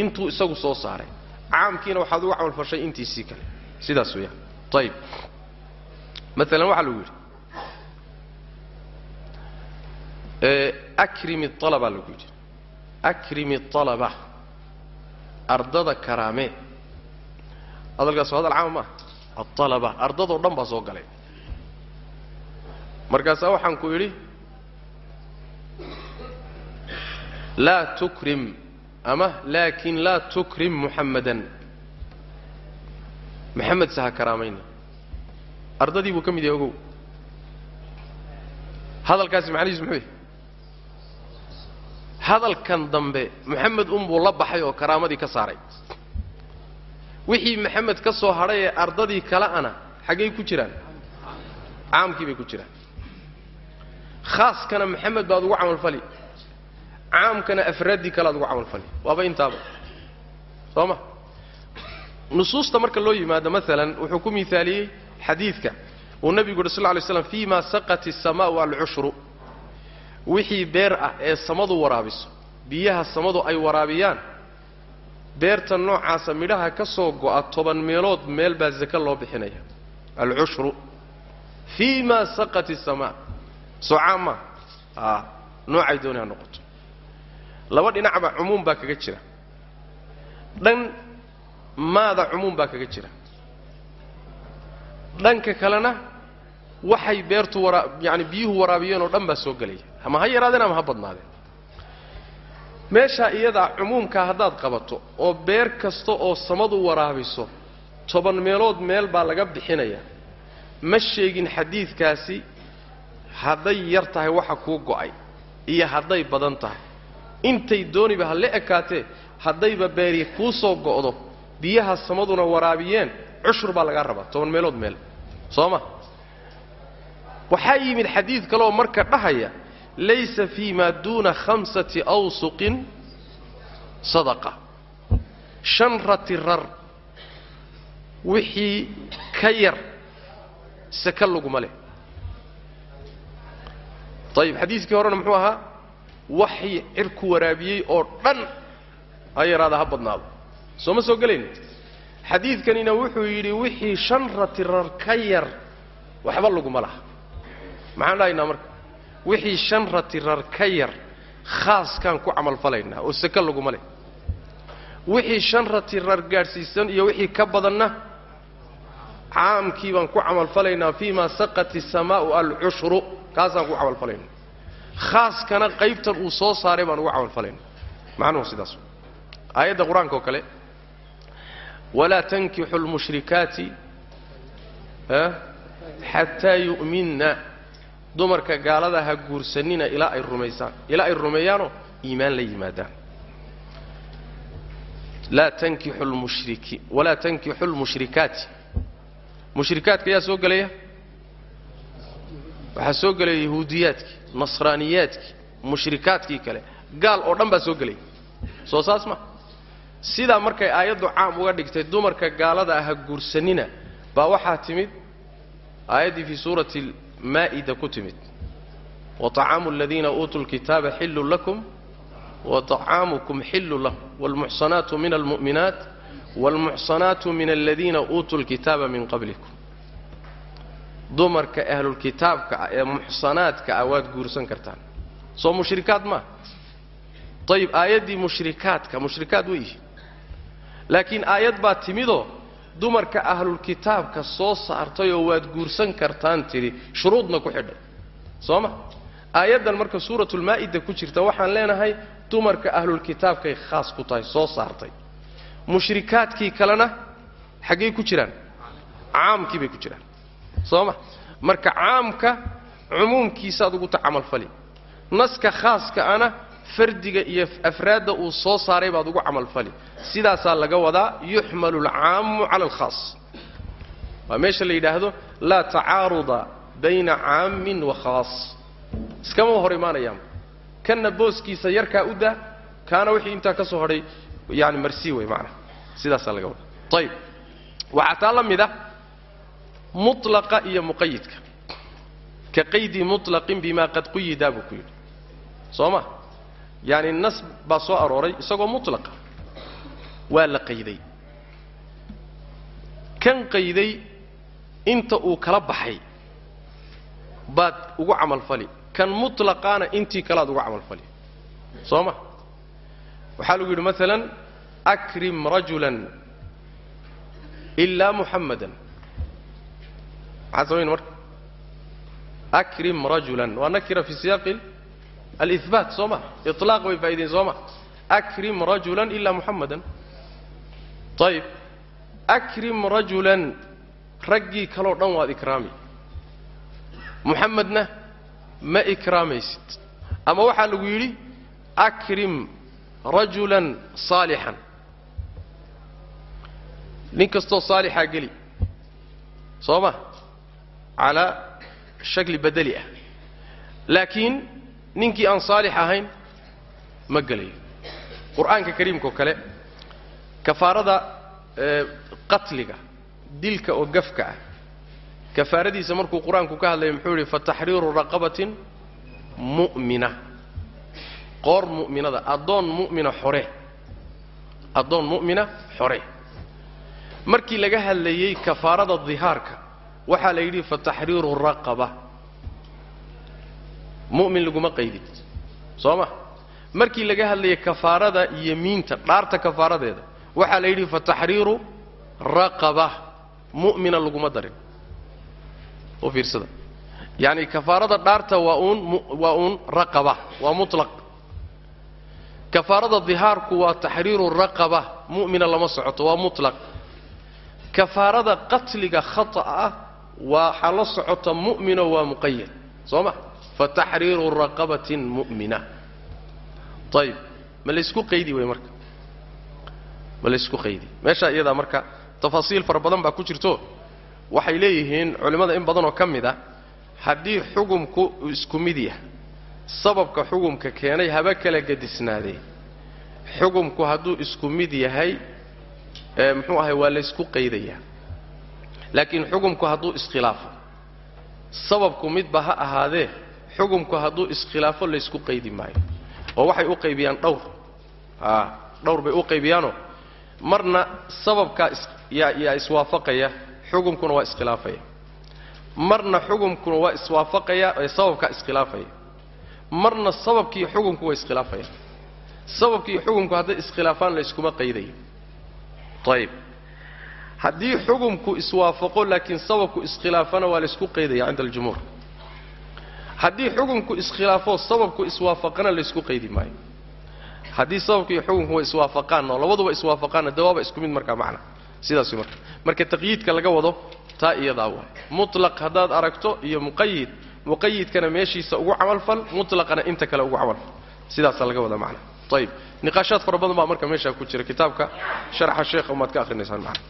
intuu isagu soo saaray caamkiina waxaad ugu camalfashay intiisii kale. Sidaas weeyaan. Ayib maalan waxaa lagu yidhi. Akrimi alabaa lagu yidhi. Akrimi alaba ardada karaamee hadalkaas hadal caama maaha aalaba ardadoo dhan baa soo galay. Markaasaa waxaan ku idhi laa tukrim ama laakin laa tukrim muxammadan maxamed se ha karaamayna. Ardadii buu ka mid yahay ogow. Hadalkaasi macnihiisu muxuu yahy hadalkan dambe moxamed unbuu la baxay oo karaamadii ka saaray. Wixii maxamed ka soo hadhay ee ardadii kale ana xaggay ku jiraan. Caamkii bay ku jiraan. Khaaskana maxamed baad ugu camalfali caamkana afraaddii kale ad camalfali. Waaba intaaba. Soo ma nusuusta marka loo yimaado maalan wuxuu ku miaaliyey xadiidka uu nebigu yuri lla lay slam fii ma saqat isamaau alcushru wixii beer ah ee samadu waraabiso biyaha samadu ay waraabiyaan beerta noocaasa midhaha ka soo go'a toban meelood meel baa zake loo bixinaya. Alcushru fii ma saqat isamaa soo caam maa a noocay dooni ha noqoto laba dhinacba cumuum baa kaga jira. Dhan maada cumuum baa kaga jira. Dhanka kalena waxay beertu waraa yaani biyuhu waraabiyeen oo dhan baa soo gelaya. Ama ha yaraadeen ama ha badnaadeen? Meeshaa iyadaa cumuumkaa haddaad qabato oo beer kasta oo samadu waraabiso toban meelood meel baa laga bixinaya. Ma sheegin xadiidkaasi hadday yar tahay waxa kuu go'ay iyo hadday badan tahay intay dooniba ha la ekaatee haddayba beeri kuu soo go'do biyaha samaduna waraabiyeen cushur baa lagaa rabaa toban meelood meel. Soo ma? Waxaa yimid xadiid kaleoo marka dhahaya laysa fii maa duuna khamsati awsuqin sadaqa. Shan rati rar wixii ka yar saka laguma leh. Ayib xadiiskii horena muxuu ahaa waxii cirku waraabiyey oo dhan ha yaraada ha badnaado. Soo ma soo gelayna xadiidkanina wuxuu yidhi wixii shan rati rar ka yar waxba laguma laha. Maxaan dhahaynaa marka? Wixii shan rati rar ka yar khaaskaan ku camalfalaynaa oo sake laguma leh. Wixii shan rati rar gaadhsiisan iyo wixii ka badanna caamkii baan ku camalfalaynaa fii ma saqat isamaa'u alcushru kaasaan ku camalfalaynaa khaaskana qaybtan uu soo saaray baan ugu camalfalaynaa macnuhu sidaas. Aayadda qur'aanka oo kale walaa tankixu lmushrikaati xataa yu'minna. Dumarka gaalada ha guursanina ilaa ay rumaysaan. Ilaa ay rumeeyaanoo iimaan la yimaadaan. Laa tankixu lmushriki walaa tankixu lmushrikaati mushrikaadka yaa soo gelaya? Waxaa soo gelaya yahuudiyaadkii nasraaniyaadkii mushrikaadkii kale gaal oo dhan baa soo gelaya soo saas ma sidaa markay aayaddu caam uga dhigtay dumarka gaalada ah ha guursanina baa waxaa timid aayaddii fii suurati maa'ida ku timid wa طacaamu aladiina uutuu lkitaaba xillun lakum wa طacaamukum xillu lahum wاlmuxsanaatu min almu'minaat wاlmuxsanaatu min aladiina uutuu lkitaaba min qablikum dumarka ahlulkitaabka ah ee muxsanaadka ah waad guursan kartaan. Soo mushrikaad maa ayib aayaddii mushrikaadka mushrikaad wey yihiin. Laakiin aayad baa timidoo dumarka ahlulkitaabka soo saartayoo waad guursan kartaan tidhi shuruudna ku xidhay. Soo ma? Aayaddan marka suuratulmaa'ida ku jirta waxaan leenahay dumarka ahlulkitaabkay khaas ku tahay soo saartay. Mushrikaadkii kalena xaggay ku jiraan? Caamkii bay ku jiraan soo ma marka caamka cumuumkiisaad ugu tacamalfali naska khaaska ana fardiga iyo afraadda uu soo saaray baad ugu camalfali sidaasaa laga wadaa yuxmalu alcaamu cala alkhaas waa meesha la yidhaahdo laa tacaaruda bayna caammin wa khaas. Iskama hor imaanayaan. Kanna booskiisa yarkaa u daa kaana wixii intaa ka soo hadhay yani marsii wey maanaa sidaasaa laga wadaa. Ayib waxaa taa la mid ah mulaqa iyo muqayidka ka qaydi mutlaqin bima qad quyidaa buu ku yidhi. Soo ma? Yaani nas baa soo arooray isagoo mutlaqa. Waa la qayday. Kan qayday inta uu kala baxay baad ugu camalfali kan mutlaqaana intii kalaad ugu camalfali soo ma? Waxaa lagu yidhi maalan akrim rajulan ilaa muxammadan maxaad samayn marka akrim rajulan waa nakira fi siyaaqi alibaat soo ma ilaaq bay faa'idayn soo ma akrim rajulan ilaa muxammadan ayib akrim rajulan raggii kaloo dhan waad ikraami muxamedna ma ikraamaysid ama waxaa lagu yidhi akrim rajulan saalixan nin kastoo saalixaa geli soo ma calaa shakli badeli ah laakiin ninkii aan saalix ahayn ma gelayo qur'aanka kariimka oo kale kafaarada qatliga dilka oo gafka ah kafaaradiisa markuu qur'aanku ka hadlaya muxuu yidhi fataxriiru raqabatin mu'mina qoor mu'minada addoon mu'mina xore addoon mu'mina xore markii laga hadlayey kafaarada dihaarka waxaa la yidhi fataxriiru raqaba. Mu'min laguma qaydin soo ma? Markii laga hadlayay kafaarada yemiinta dhaarta kafaaradeeda waxaa la yidhi fataxriiru raqaba. Mu'mina laguma darin. U fiirsada. Yacni kafaarada dhaarta waa uun waa uun raqaba waa mutlaq. Kafaarada dihaarku waa taxriiru raqaba. Mu'mina lama socoto waa mutlaq. Kafaarada qatliga khata'a ah waxaa la socota mu'mino waa muqayad soo ma? Fataxriiru raqabatin mu'mina. Ayib ma laysku qaydi wey marka? Ma laysku qaydi. Meeshaa iyadaa marka tafaasiil fara badan baa ku jirto. Waxay leeyihiin culimmada in badanoo ka mid ah haddii xugumku isku mid yahay sababka xugumka keenay haba kala gedisnaadee xugumku hadduu isku mid yahay ee muxuu ahay waa laysku qaydayaa laakiin xugumku hadduu iskhilaafo. Sababku midba ha ahaadee xugumku hadduu iskhilaafo laysku qaydi maayo. Oo waxay u qaybiyaan dhowr. A dhowr bay u qaybiyaanoo. Marna sababkaa yaa iswaafaqaya xugumkuna waa iskhilaafaya. Marna xugumkuna waa iswaafaqaya ee sababkaa iskhilaafaya. Marna sababkiiyo xugumku waa iskhilaafaya. Sababkiiyo xugumku hadday iskhilaafaan layskuma qaydayo ayib haddii xugumku iswaafaqo laakiin sababku iskhilaafana waa laysku qaydaya cinda aljumhuur haddii xugumku iskhilaafo sababku iswaafaqana laysku qaydi maayo. Haddii sababku iyo xukumku way iswaafaqaan oo labaduba iswaafaqaanna dawaaba isku mid markaa macna. Sidaas marka marka taqyiidka laga wado taa iyadaa waay mutlaq haddaad aragto iyo muqayid muqayidkana meeshiisa ugu camalfal mutlaqana inta kale ugu camalfal sidaasaa laga wada macna. Ayib niqaashaad fara badan baa marka meeshaa ku jira kitaabka sharxa sheekha umaad ka ahrinaysaan macna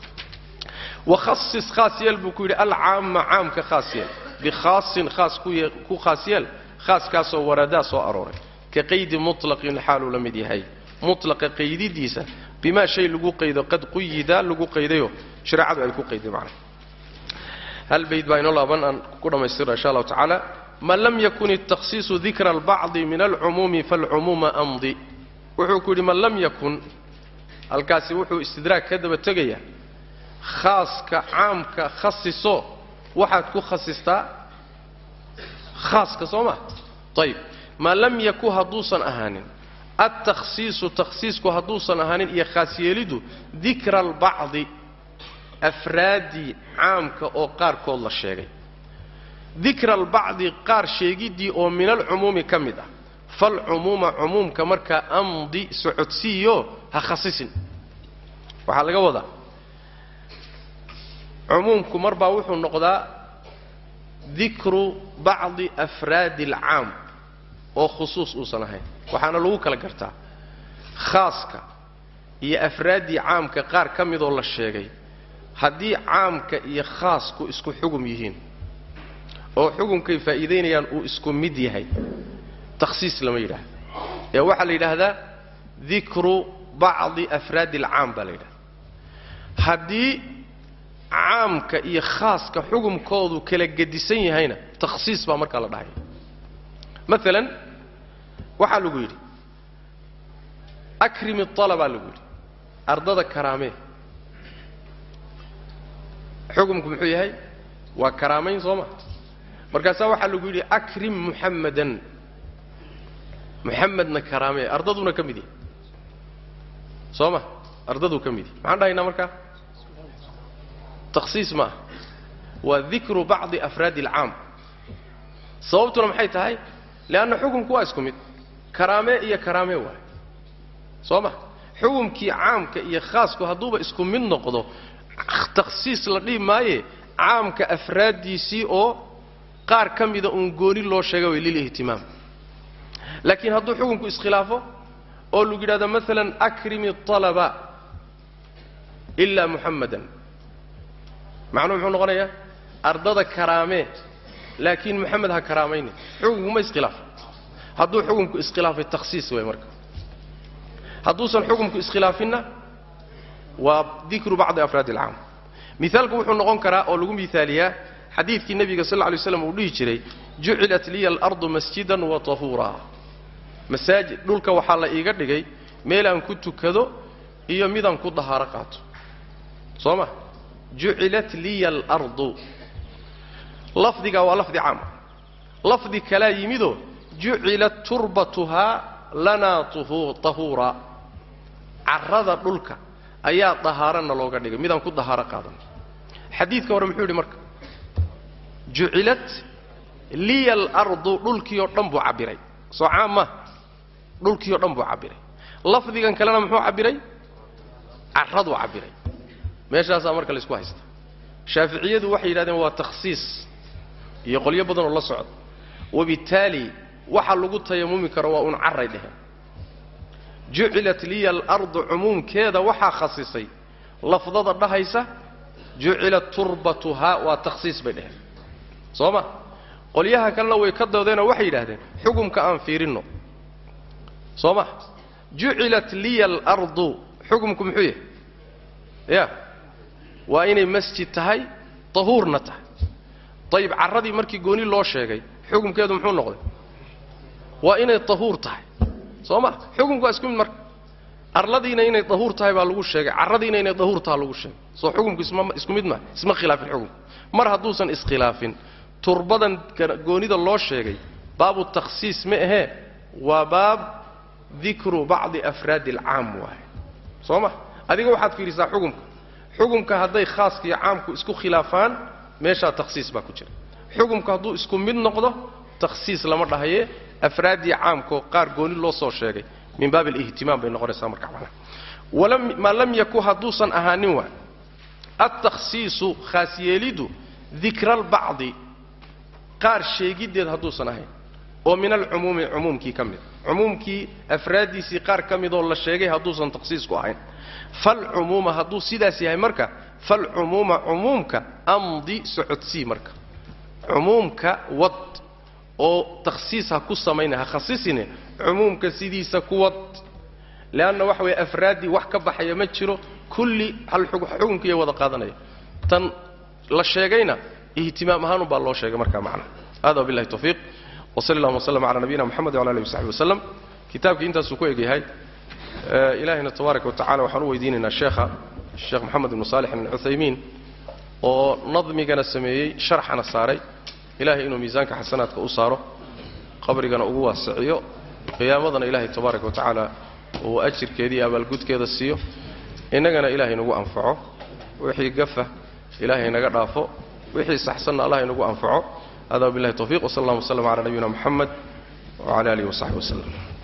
wakhasis khaas yeel buu ku yidhi alcaama caamka khaas yeel bikhaasin khaas ku khaas yeel khaaskaasoo waradaa soo arooray ka qaydi mutlaqin xaaluu la mid yahay mutlaqa qaydidiisa bimaa shay lagu qaydo qad quyida lagu qaydayo shareecadu ay ku qayday macna hal bayd baa inoo laaban aan ku dhammaystira insha allahu tacaala man lam yakun الtakhsiisu dikra اlbacdi min alcumuumi falcumuuma amdi wuxuu ku yidhi man lam yakun halkaasi wuxuu istidraag ka daba tegayaa khaaska caamka khasiso. Waxaad ku khasistaa khaaska soo ma ayib maa lam yaku hadduusan ahaanin. Altakhsiisu takhsiisku hadduusan ahaanin iyo khaas yeeliddu dikra albacdi afraaddii caamka oo qaarkood la sheegay. Dikra albacdi qaar sheegiddii oo min alcumuumi ka mid ah. Falcumuuma cumuumka markaa amdi socodsiiyo ha khasisin. Waxaa laga wadaa cumuumku mar baa wuxuu noqdaa dikru bacdi afraadi alcaam oo khusuus uusan ahayn. Waxaana lagu kala gartaa khaaska iyo afraaddii caamka qaar ka midoo la sheegay. Haddii caamka iyo khaasku isku xugum yihiin oo xukumkay faa'iidaynayaan uu isku mid yahay takhsiis lama yidhaahdo. Ee waxaa la yidhaahdaa dikru bacdi afraadi alcaam baa la yidhahda haddii caamka iyo khaaska xukumkoodu kala gedisan yahayna takhsiis baa markaa la dhahaya maalan waxaa lagu yidhi akrimi alabaa lagu yidhi ardada karaamee xukumku muxuu yahay waa karaamayn soo ma markaasaa waxaa lagu yidhi akrim muxammadan muxamedna karaamee ardaduna ka mid yahay. Soo ma ardaduu ka mid yahay. Maxaan dhahaynaa markaa takhsiis ma ah waa dikru bacdi afraadi alcaam sababtuna maxay tahay leanna xukumku waa isku mid karaamee iyo karaamee waay soo ma xukumkii caamka iyo khaasku hadduuba isku mid noqdo takhsiis la dhihi maaye caamka afraaddiisii oo qaar ka mida uun gooni loo sheega way lilihtimaam laakiin hadduu xukumku iskhilaafo oo lagu yidhahdo maalan akrimi alaba ilaa muxammadan macnuhu muxuu noqonayaa? Ardada karaamee laakiin moxamed ha karaamaynin xukunku ma iskhilaafo hadduu xukumku iskhilaafay takhsiis way marka. Hadduusan xukumku iskhilaafinna waa dikru bacdi afraadi alcaam. Miaalku wuxuu noqon karaa oo lagu miaaliyaa xadiidkii nebiga sal lla lay uu dhihi jiray jucilat liya alardu masjidan wa tahuuraa. Masaajid dhulka waxaa la iiga dhigay meelaan ku tukado iyo midaan ku dahaaro qaato. Soo ma jucilat liya alardu. Lafdigaa waa lafdi caama lafdi kalaa yimidoo jucilat turbatuhaa lanaa tahuura. Carrada dhulka ayaa dahaarana looga dhigay. Midaan ku dahaaro qaadan. Xadiidka hore muxuu yidhi marka jucilat liya alardu dhulkiioo dhan buu cabbiray. Soo caam ma dhulkiioo dhan buu cabbiray. Lafdigan kalena muxuu cabbiray? Carraduu cabbiray meeshaasaa marka laysku haysta shaaficiyadu waxay yidhahdeen waa takhsiis iyo qolyo badanoo la socda wabittaali waxa lagu tayamumi karo waa un carray dheheen jucilat liya alardu cumuumkeeda waxaa khasisay. Lafdada dhahaysa jucilat turbatuhaa waa takhsiis bay dheheen. Soo ma? Qolyaha kalena way ka doodeenoo waxay yidhahdeen xukumka aan fiirinno. Soo ma? Jucilat liya alardu xukumku muxuu yahay? Ya waa inay masjid tahay tahuurna tahay. Ayib carradii markii gooni loo sheegay xukumkeedu muxuu noqday? Waa inay tahuur tahay. Soo ma xukumku waa isku mid marka. Arladiina inay dahuur tahay baa lagu sheegay carradiina inay dahuur taha lagu sheegay. Soo xukumku isma isku mid maa isma khilaafin xukumku mar hadduusan iskhilaafin turbadan goonida loo sheegay baabu takhsiis ma ahee? Waa baab dikru bacdi afraadi alcaam waaye soo ma adiga waxaad fiirisaa xukumka xukumka hadday khaaska iyo caamku isku khilaafaan meeshaa takhsiis baa ku jira. Xukumka hadduu isku mid noqdo takhsiis lama dhahaye. Afraaddii caamkoo qaar gooni loo soo sheegay. Min baab alihtimaam bay noqonaysaa marka macnaha maa lam yaku hadduusan ahaanin waa altakhsiisu khaas yeelidu dikra albacdi qaar sheegiddeed hadduusan ahayn oo min alcumuumi cumuumkii ka mid cumuumkii afraaddiisii qaar ka midoo la sheegay hadduusan takhsiisku ahayn. Falcumuuma hadduu sidaas yahay marka falcumuuma cumuumka amdi socodsii marka. Cumuumka wad oo takhsiis ha ku samayna ha khasisine cumuumka sidiisa ku wad. Leanna waxa weeye afraaddii wax ka baxaya ma jiro kulli hal xukunkiiya wada qaadanaya. Tan la sheegayna ihtimaam ahaanun baa loo sheegay markaa macnaha hada wabillahi tawfiiq wsali allahuma wslm cala nabiyina moxamed wala alihi wasaxbi waslem kitaabkii intaasuu ku egyahay ilaahayna tabaaraka watacala waxaan u weydiinaynaa sheekha sheekh moxamed ibnu saalix ibn cuthaymiin oo nadmigana sameeyey sharxana saaray. Ilahay inuu miisaanka xasanaadka u saaro qabrigana ugu waasiciyo qiyaamadana ilaahay tabaaraka watacaala uu ajirkeeda iyo abaalgudkeeda siiyo. Innagana ilaahay nagu anfaco wixii gafa ilaahay naga dhaafo wixii saxsanna allah inagu anfaco hada wabillahi tawfiq wsal allah wslm cala nabiyina moxamed wcala alihi wasaxbi waslem